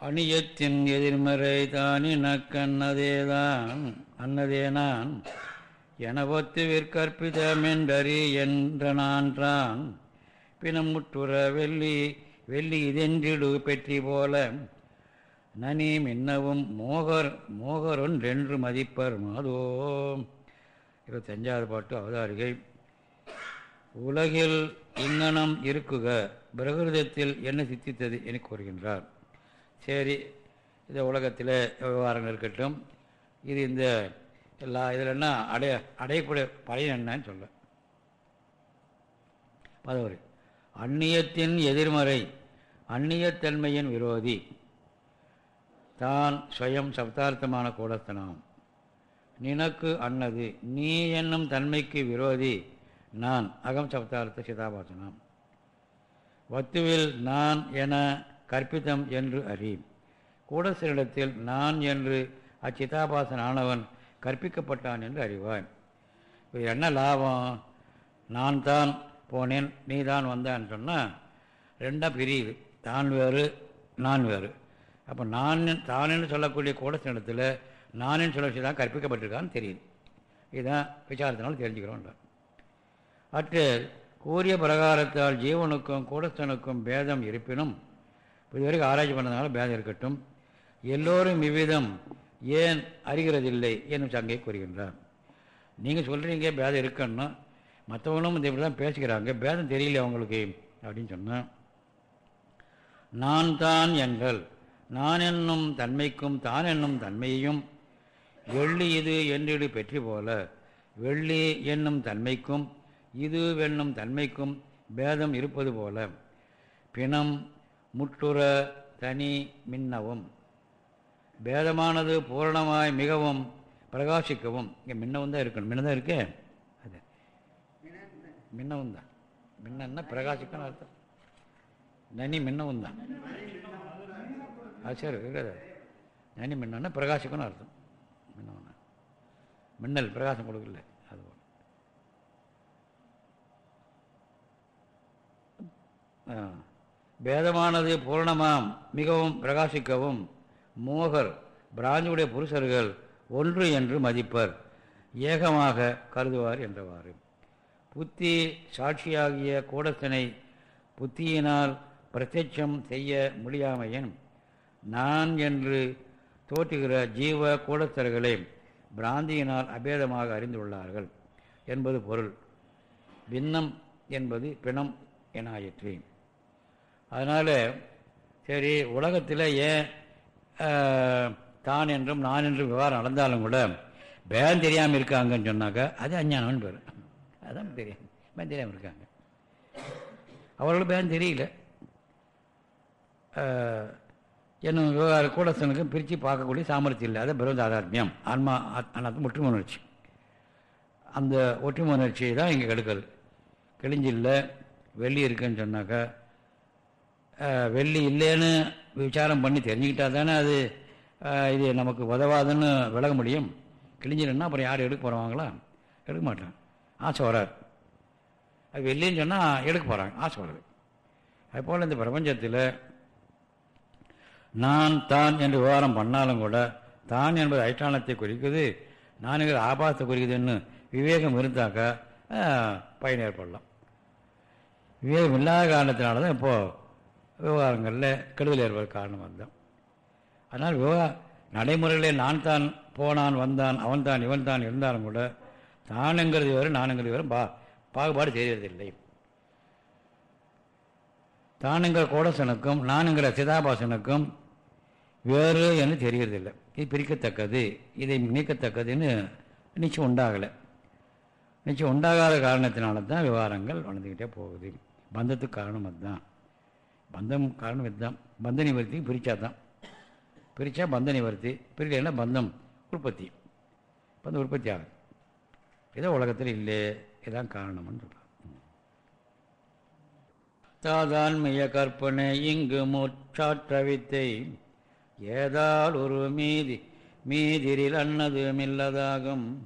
அணியத்தின் எதிர்மறை தானினக்கண்ணதேதான் அன்னதே நான். எனவொத்து விற்கற்பிதமென்றறி என்ற நான்றான். பிணமுற்றுற வெள்ளி வெள்ளி இதென்றிடு பெற்றி போல. நனி மின்னவும் மோகர் மோகரொன்றென்று மதிப்பர் மாதோ. இருபத்தஞ்சாவது பாட்டு அவதாரிகை உலகில் இங்கனம் இருக்குக பிரகிருதத்தில் என்ன சித்தித்தது என கூறுகின்றார். சரி இந்த உலகத்தில் விவகாரங்கள் இருக்கட்டும். இது இந்த எல்லா இதில் என்ன அடைய அடையக்கூடிய பழைய என்னன்னு சொல்ல. பதவரு. அந்நியத்தின் எதிர்மறை அந்நியத்தன்மையின் விரோதி. தான் ஸ்வயம் சப்தார்த்தமான கூடத்தனாம் நினக்கு அன்னது நீ என்னும் தன்மைக்கு விரோதி. நான் அகம் சப்தார்த்த சிதாபாசனம். வத்துவில் நான் என கற்பித்தம் என்று அறி. கூடசனிடத்தில் நான் என்று அச்சிதாபாசன் ஆனவன் கற்பிக்கப்பட்டான் என்று அறிவான் இப்போ என்ன லாபம்? நான் தான் போனேன் நீ தான் வந்தான்னு சொன்னால் ரெண்டாக பிரியுது. தான் வேறு நான் வேறு. அப்போ நான் தானேன்னு சொல்லக்கூடிய கூடசனிடத்தில் நானேன்னு சொல்ல விஷயம் தான் கற்பிக்கப்பட்டிருக்கான்னு தெரியுது. இதுதான் விசாரத்தினால் தெரிஞ்சுக்கிறோன்ற அற்று கூறிய பிரகாரத்தால் ஜீவனுக்கும் கூடஸ்தனுக்கும் பேதம் இருப்பினும் இதுவரைக்கும் ஆராய்ச்சி பண்ணதுனால பேதம் இருக்கட்டும். எல்லோரும் இவ்விதம் ஏன் அறிகிறதில்லை என்னும் சங்கை கூறுகின்றார். நீங்கள் சொல்கிறீங்க பேதம் இருக்குன்னா மற்றவங்களும் இந்த இப்படி தான் பேசிக்கிறாங்க. பேதம் தெரியல அவங்களுக்கு அப்படின்னு சொன்னால் நான் தான் எங்கள். நான் என்னும் தன்மைக்கும் தான் என்னும் தன்மையையும் வெள்ளி இது என்றிடு பெற்றி போல. வெள்ளி என்னும் தன்மைக்கும் இது என்னும் தன்மைக்கும் பேதம் இருப்பது போல. பிணம் முற்றுற தனி மின்னவும் பேதமானது பூரணமாய் மிகவும் பிரகாசிக்கவும். இங்கே மின்னவும் தான் இருக்கணும். மின்ன தான் இருக்கே? மின்னவும் தான் மின்னன்னா பிரகாசிக்கணும் அர்த்தம். நனி மின்னவும் தான் அது சரி இருக்காது நனி மின்னன்னா பிரகாசிக்கணும் அர்த்தம். மின்னவனா மின்னல் பிரகாசம் கொடுக்கல. அது போல பேதமானது பூரணமாம். மிகவும் பிரகாசிக்கவும். மோகர் பிராஞ்சுடைய புருஷர்கள் ஒன்று என்று மதிப்பர். ஏகமாக கருதுவார் என்றவாறு. புத்தி சாட்சியாகிய கூடத்தனை புத்தியினால் பிரத்யட்சம் செய்ய முடியாமையின் நான் என்று தோற்றுகிற ஜீவ கூடத்தர்களை பிராந்தியினால் அபேதமாக அறிந்துள்ளார்கள் என்பது பொருள். பின்னம் என்பது பிணம் என ஆயிற்று. அதனால் சரி உலகத்தில் ஏன் தான் என்றும் நான் என்றும் விவகாரம் நடந்தாலும் கூட பேதம் தெரியாமல் இருக்காங்கன்னு சொன்னாக்கா அது அஞ்ஞானம்னு பேர். அதான் தெரியும் பேதம் தெரியாமல் இருக்காங்க அவர்களுக்கு பேதம் தெரியல. என்னும் விவகார கூடசனுக்கும் பிரித்து பார்க்கக்கூடிய சாமர்த்தியம் இல்லை. அது பிரதாதாத்மியம் ஆன்மா அனாத்ம ஒற்றுமை உணர்ச்சி. அந்த ஒற்றுமை உணர்ச்சியை தான் இங்கே கெடுக்கல் இல்லை வெள்ளி இருக்குன்னு சொன்னாக்கா வெள்ளி இல்லைன்னு விசாரம் பண்ணி தெரிஞ்சுக்கிட்டா தானே அது இது நமக்கு உதவாதுன்னு விலக முடியும். கிழிஞ்சிலன்னா அப்புறம் யார் எடுக்க போகிறவாங்களா எடுக்க மாட்டான் ஆசை வராது. அது வெள்ளின்னு சொன்னால் எடுக்க போகிறாங்க ஆசை வராது. அதுபோல் இந்த பிரபஞ்சத்தில் நான் தான் என்று விவகாரம் பண்ணாலும் கூட தான் என்பது ஐட்டானத்தை குறிக்குது நான் என்கிற ஆபாசத்தை குறிக்குதுன்னு விவேகம் இருந்தாக்கா பயன் ஏற்படலாம். விவேகம் இல்லாத காரணத்தினால தான் இப்போது விவகாரங்களில் கெடுதல் ஏற்பட காரணம் அதுதான். அதனால் விவகார நடைமுறைகளே நான் தான் போனான் வந்தான் அவன் தான் இவன் தான் இருந்தாலும் கூட தானுங்கிறது வேறு நானுங்கிறது வேறு. பா பாகுபாடு தெரியறதில்லை தானுங்கிற கோடசனுக்கும் நானுங்கிற சிதாபாசனுக்கும் வேறு என்று தெரியறதில்லை இது பிரிக்கத்தக்கது இதை நீக்கத்தக்கதுன்னு நிச்சயம் உண்டாகலை. நிச்சயம் உண்டாகாத காரணத்தினால தான் விவகாரங்கள் வளர்ந்துக்கிட்டே போகுது. பந்தத்துக்கு காரணம் அதுதான். பந்தம் காரணம் இதுதான். பந்த நிவர்த்தி பிரித்தா தான் பிரித்தா பந்த நிவர்த்தி பிரிக்கலைன்னா பந்தம் உற்பத்தி. பந்தம் உற்பத்தி ஆகுது. ஏதோ உலகத்தில் இல்லை இதான் காரணம்னு சொல்கிறான் தாதான்மைய கற்பனை இங்கு முற்றாற்றவித்தை. ஏதால் ஒரு மீதி மீதிரில் அன்னது மில்லதாகும்.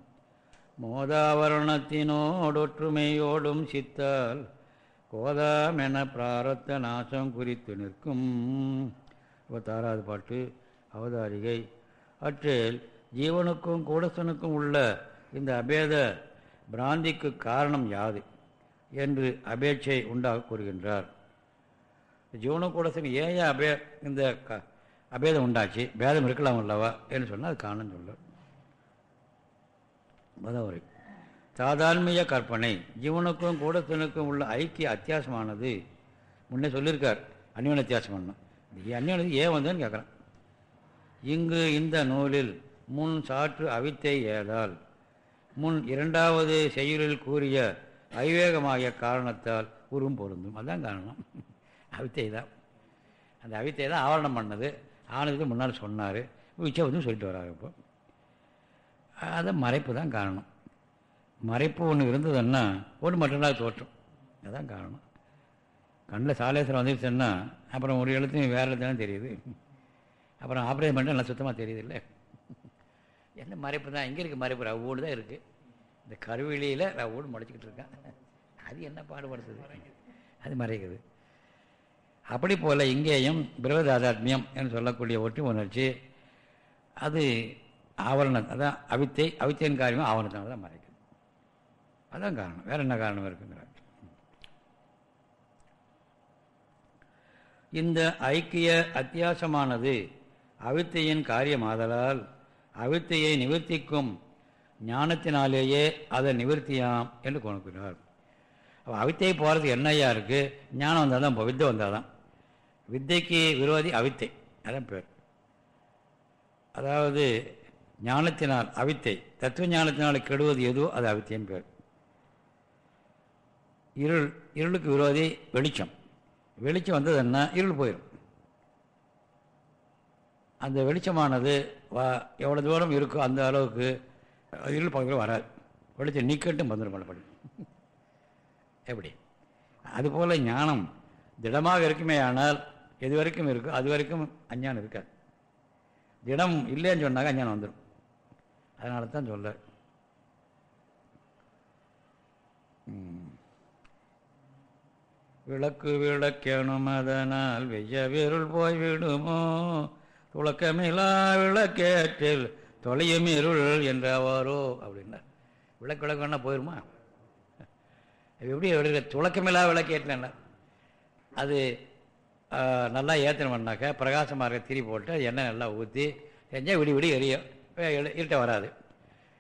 மோதாவரணத்தினோடொற்றுமையோடும் சித்தால் கோதாமென பிராரத்த நாசம் குறித்து நிற்கும். இருபத்தாறாவது பாட்டு அவதாரிகை. அற்றில் ஜீவனுக்கும் கூடசனுக்கும் உள்ள இந்த அபேத பிராந்திக்கு காரணம் யாது என்று அபேட்சை உண்டாக கூறுகின்றார். ஜீவனக்கூடசன் ஏன் அபே இந்த க அபேதம் உண்டாச்சு? பேதம் இருக்கலாம் அல்லவா? என்று சொன்னால் அது காரணம் சொல்ல. பதவரை சாதாரணமிய கற்பனை. ஜீவனுக்கும் கூடத்தினுக்கும் உள்ள ஐக்கிய அத்தியாசமானது. முன்னே சொல்லியிருக்கார் அந்நியன அத்தியாசம் பண்ணும் இது ஏன் வந்ததுன்னு கேட்குறான் இங்கு இந்த நூலில் முன் சாற்று அவித்தை ஏதால் முன் இரண்டாவது செயலில் கூறிய அவிவேகமாகிய காரணத்தால் உருவம் பொருந்தும். அதுதான் காரணம். அவித்தை தான். அந்த அவித்தை தான் ஆவரணம் பண்ணது. ஆனதுக்கு முன்னால் சொன்னார். உச்ச வந்து சொல்லிட்டு வராரு இப்போ. அது மறைப்பு தான் காரணம். மறைப்பு ஒன்று இருந்ததுன்னா ஒன்று மட்டும்தான் தோற்றம். அதுதான் காரணம். கண்ணில் சாலேஸ்வரம் வந்துருச்சுன்னா அப்புறம் ஒரு எழுத்து வேறு எழுத்து தெரியுது. அப்புறம் ஆப்ரேஷன் பண்ணிட்டு நல்லா சுத்தமாக தெரியுது இல்லை? என்ன மறைப்பு தான் எங்கே இருக்குது மறைப்பு ரவ்வோடு தான் இருக்குது இந்த கருவிலியில் ரவ்வோடு முளைச்சிக்கிட்டு இருக்கான் அது என்ன பாடுபடுத்துது? அது மறைக்குது. அப்படி போல் இங்கேயும் பிரவதாதாத்மியம் என்று சொல்லக்கூடிய ஒற்றி உணர்ச்சி அது ஆவரணம் அதான் அவித்தை அவித்தையின் காரியமாக ஆவரணத்தினால தான் மறைக்குது. அதான் காரணம். வேறு என்ன காரணம் இருக்குங்கிறார். இந்த ஐக்கிய அத்தியாசமானது அவித்தையின் காரியமாதலால் அவித்தையை நிவர்த்திக்கும் ஞானத்தினாலேயே அதை நிவர்த்தியாம் என்று கொணுக்கிறார் அப்போ அவித்தை போகிறதுக்கு என்னையா இருக்குது ஞானம் வந்தால் தான் வித்தை வந்தால் தான் வித்தைக்கு விரோதி அவித்தை. அதான் பேர். அதாவது ஞானத்தினால் அவித்தை தத்துவ ஞானத்தினால் கெடுவது எதுவோ அது அவித்தையும் பேர். இருள் இருளுக்கு விரோதி வெளிச்சம். வெளிச்சம் வந்தது என்ன? இருள் போயிடும் அந்த வெளிச்சமானது வா எவ்வளோ தூரம் இருக்கோ அந்த அளவுக்கு இருள் பக்கத்தில் வராது. வெளிச்சம் நீக்கட்டும் வந்துடும் பண்ணப்படும் எப்படி? அதுபோல் ஞானம் திடமாக இருக்குமே ஆனால் எது வரைக்கும் இருக்கோ அது வரைக்கும் அஞ்ஞானம் இருக்காது. திடம் இல்லைன்னு சொன்னாக்க அஞ்ஞானம் வந்துடும் அதனால தான் சொல்ல. விளக்கு விளக்கேனும் அதனால் வெய்ய விருள் போய் விடுமோ விளக்கேற்றில் தொலையும் இருள் என்றாவாரோ? அப்படின்னார் விளக்கு விளக்குன்னா போயிருமா எப்படி எப்படி துளக்கமில்லா விளக்கேற்றல அது நல்லா ஏற்றணும்னாக்கா பிரகாசமாக இருக்க திரி போட்டு எண்ணெய் நல்லா ஊற்றி செஞ்சால் விடி விடி எரியும். இருட்ட வராது.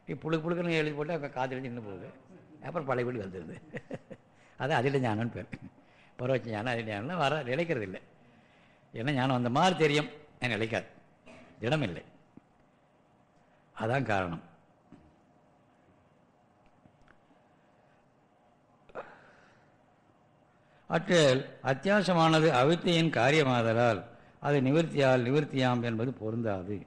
இப்போ புழுக்கு புழுக்குன்னு எழுதி போட்டு அங்கே காற்று நின்று போகுது. அப்புறம் பழைய வீடு வந்துடுது அது அதில் ஞானம்னு பேர். பரவச்ச ஞானம் அதில் ஞானம் வர நிலைக்கிறது இல்லை ஏன்னா ஞானம்? அந்த மாதிரி தெரியும். நிலைக்காது இடம் இல்லை அதான் காரணம். அற்றல் அத்தியாசமானது அவித்தையின் காரியமாதலால் அது நிவர்த்தியால் நிவர்த்தியாம் என்பது பொருந்தாது.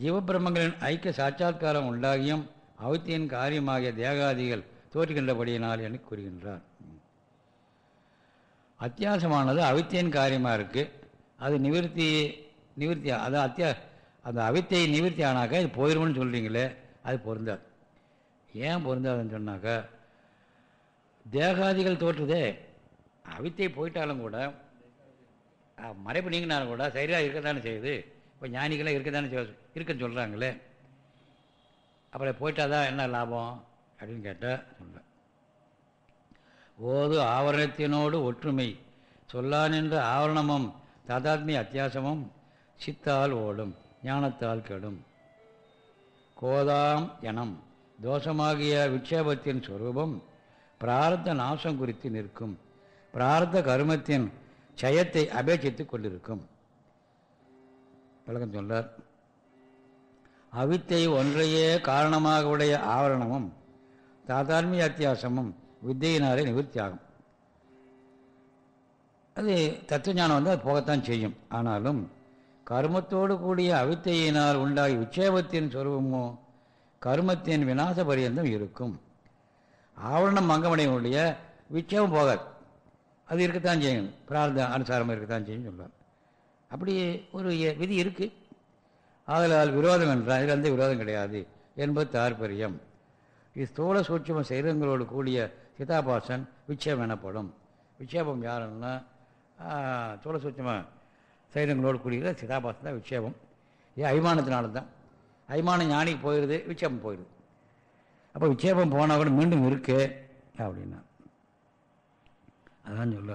ஜீவபிரமங்களின் ஐக்கிய சாட்சாத்காரம் உண்டாகியும் அவித்தையின் காரியமாகிய தேகாதிகள் தோற்றுகின்றபடியினால் என்று கூறுகின்றார். அத்தியாசமானது அவித்தையின் காரியமாக இருக்குது அது நிவர்த்தி நிவர்த்தி அது அத்தியா அந்த அவித்தை நிவர்த்தி ஆனாக்கா இது போயிடும்னு சொல்கிறீங்களே அது பொருந்தாது. ஏன் பொருந்தாதுன்னு சொன்னாக்கா தேகாதிகள் தோற்றுதே. அவித்தை போயிட்டாலும் கூட மறைப்பு நீங்கினாலும் கூட சரியாக இருக்க தானே செய்யுது. இப்போ ஞானிகளாக இருக்க தானே இருக்குன்னு சொல்கிறாங்களே அப்புறம் போயிட்டாதான் என்ன லாபம்? அப்படின்னு கேட்டால் சொல்ல. ஓது ஆவரணத்தினோடு ஒற்றுமை. சொல்லானின்ற ஆவரணமும் தாதாத்மிய அத்தியாசமும் சித்தால் ஓடும் ஞானத்தால் கெடும். கோதாம் எனம் தோஷமாகிய விட்சேபத்தின் சுரூபம் பிரார்த்த நாசம் குறித்து நிற்கும். பிரார்த்த கருமத்தின் செயத்தை அபேட்சித்து கொண்டிருக்கும். விளக்கம் சொல்றார். அவித்தை ஒன்றையே காரணமாக உடைய ஆவரணமும் தாதாத்மிய அத்தியாசமும் வித்தையினாலே நிவர்த்தியாகும். அது தத்துவஞானம் வந்து அது போகத்தான் செய்யும். ஆனாலும் கர்மத்தோடு கூடிய அவித்தையினால் உண்டாகி உச்சேபத்தின் சொருபமோ கர்மத்தின் விநாச பரியந்தம் இருக்கும். ஆவரணம் மங்கமடையுடைய விட்சேபம் போகாது. அது இருக்கத்தான் செய்யும். பிரார்த்த அனுசாரமாக இருக்கத்தான் செய்யும் சொல்லுவார் அப்படி ஒரு விதி இருக்குது ஆதலால் விரோதம் என்றால் இதில் வந்து விரோதம் கிடையாது என்பது தாற்பயம். ஸ்தூல சூட்சம சைரங்களோடு கூடிய சிதாபாசன் விட்சேபம் எனப்படும். விட்சேபம் யாருன்னா தூள சூட்சம சைனங்களோடு கூடியது சிதாபாசம் தான் விட்சேபம் ஏன் அபிமானத்தினால தான் அபிமானம் ஞானிக்கு போயிடுது விட்சேபம் போயிடுது அப்போ விட்சேபம் போனால் கூட மீண்டும் இருக்கு அப்படின்னா. அதான் சொல்ல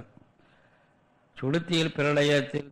சுடுத்தியில் பிரளயத்தில்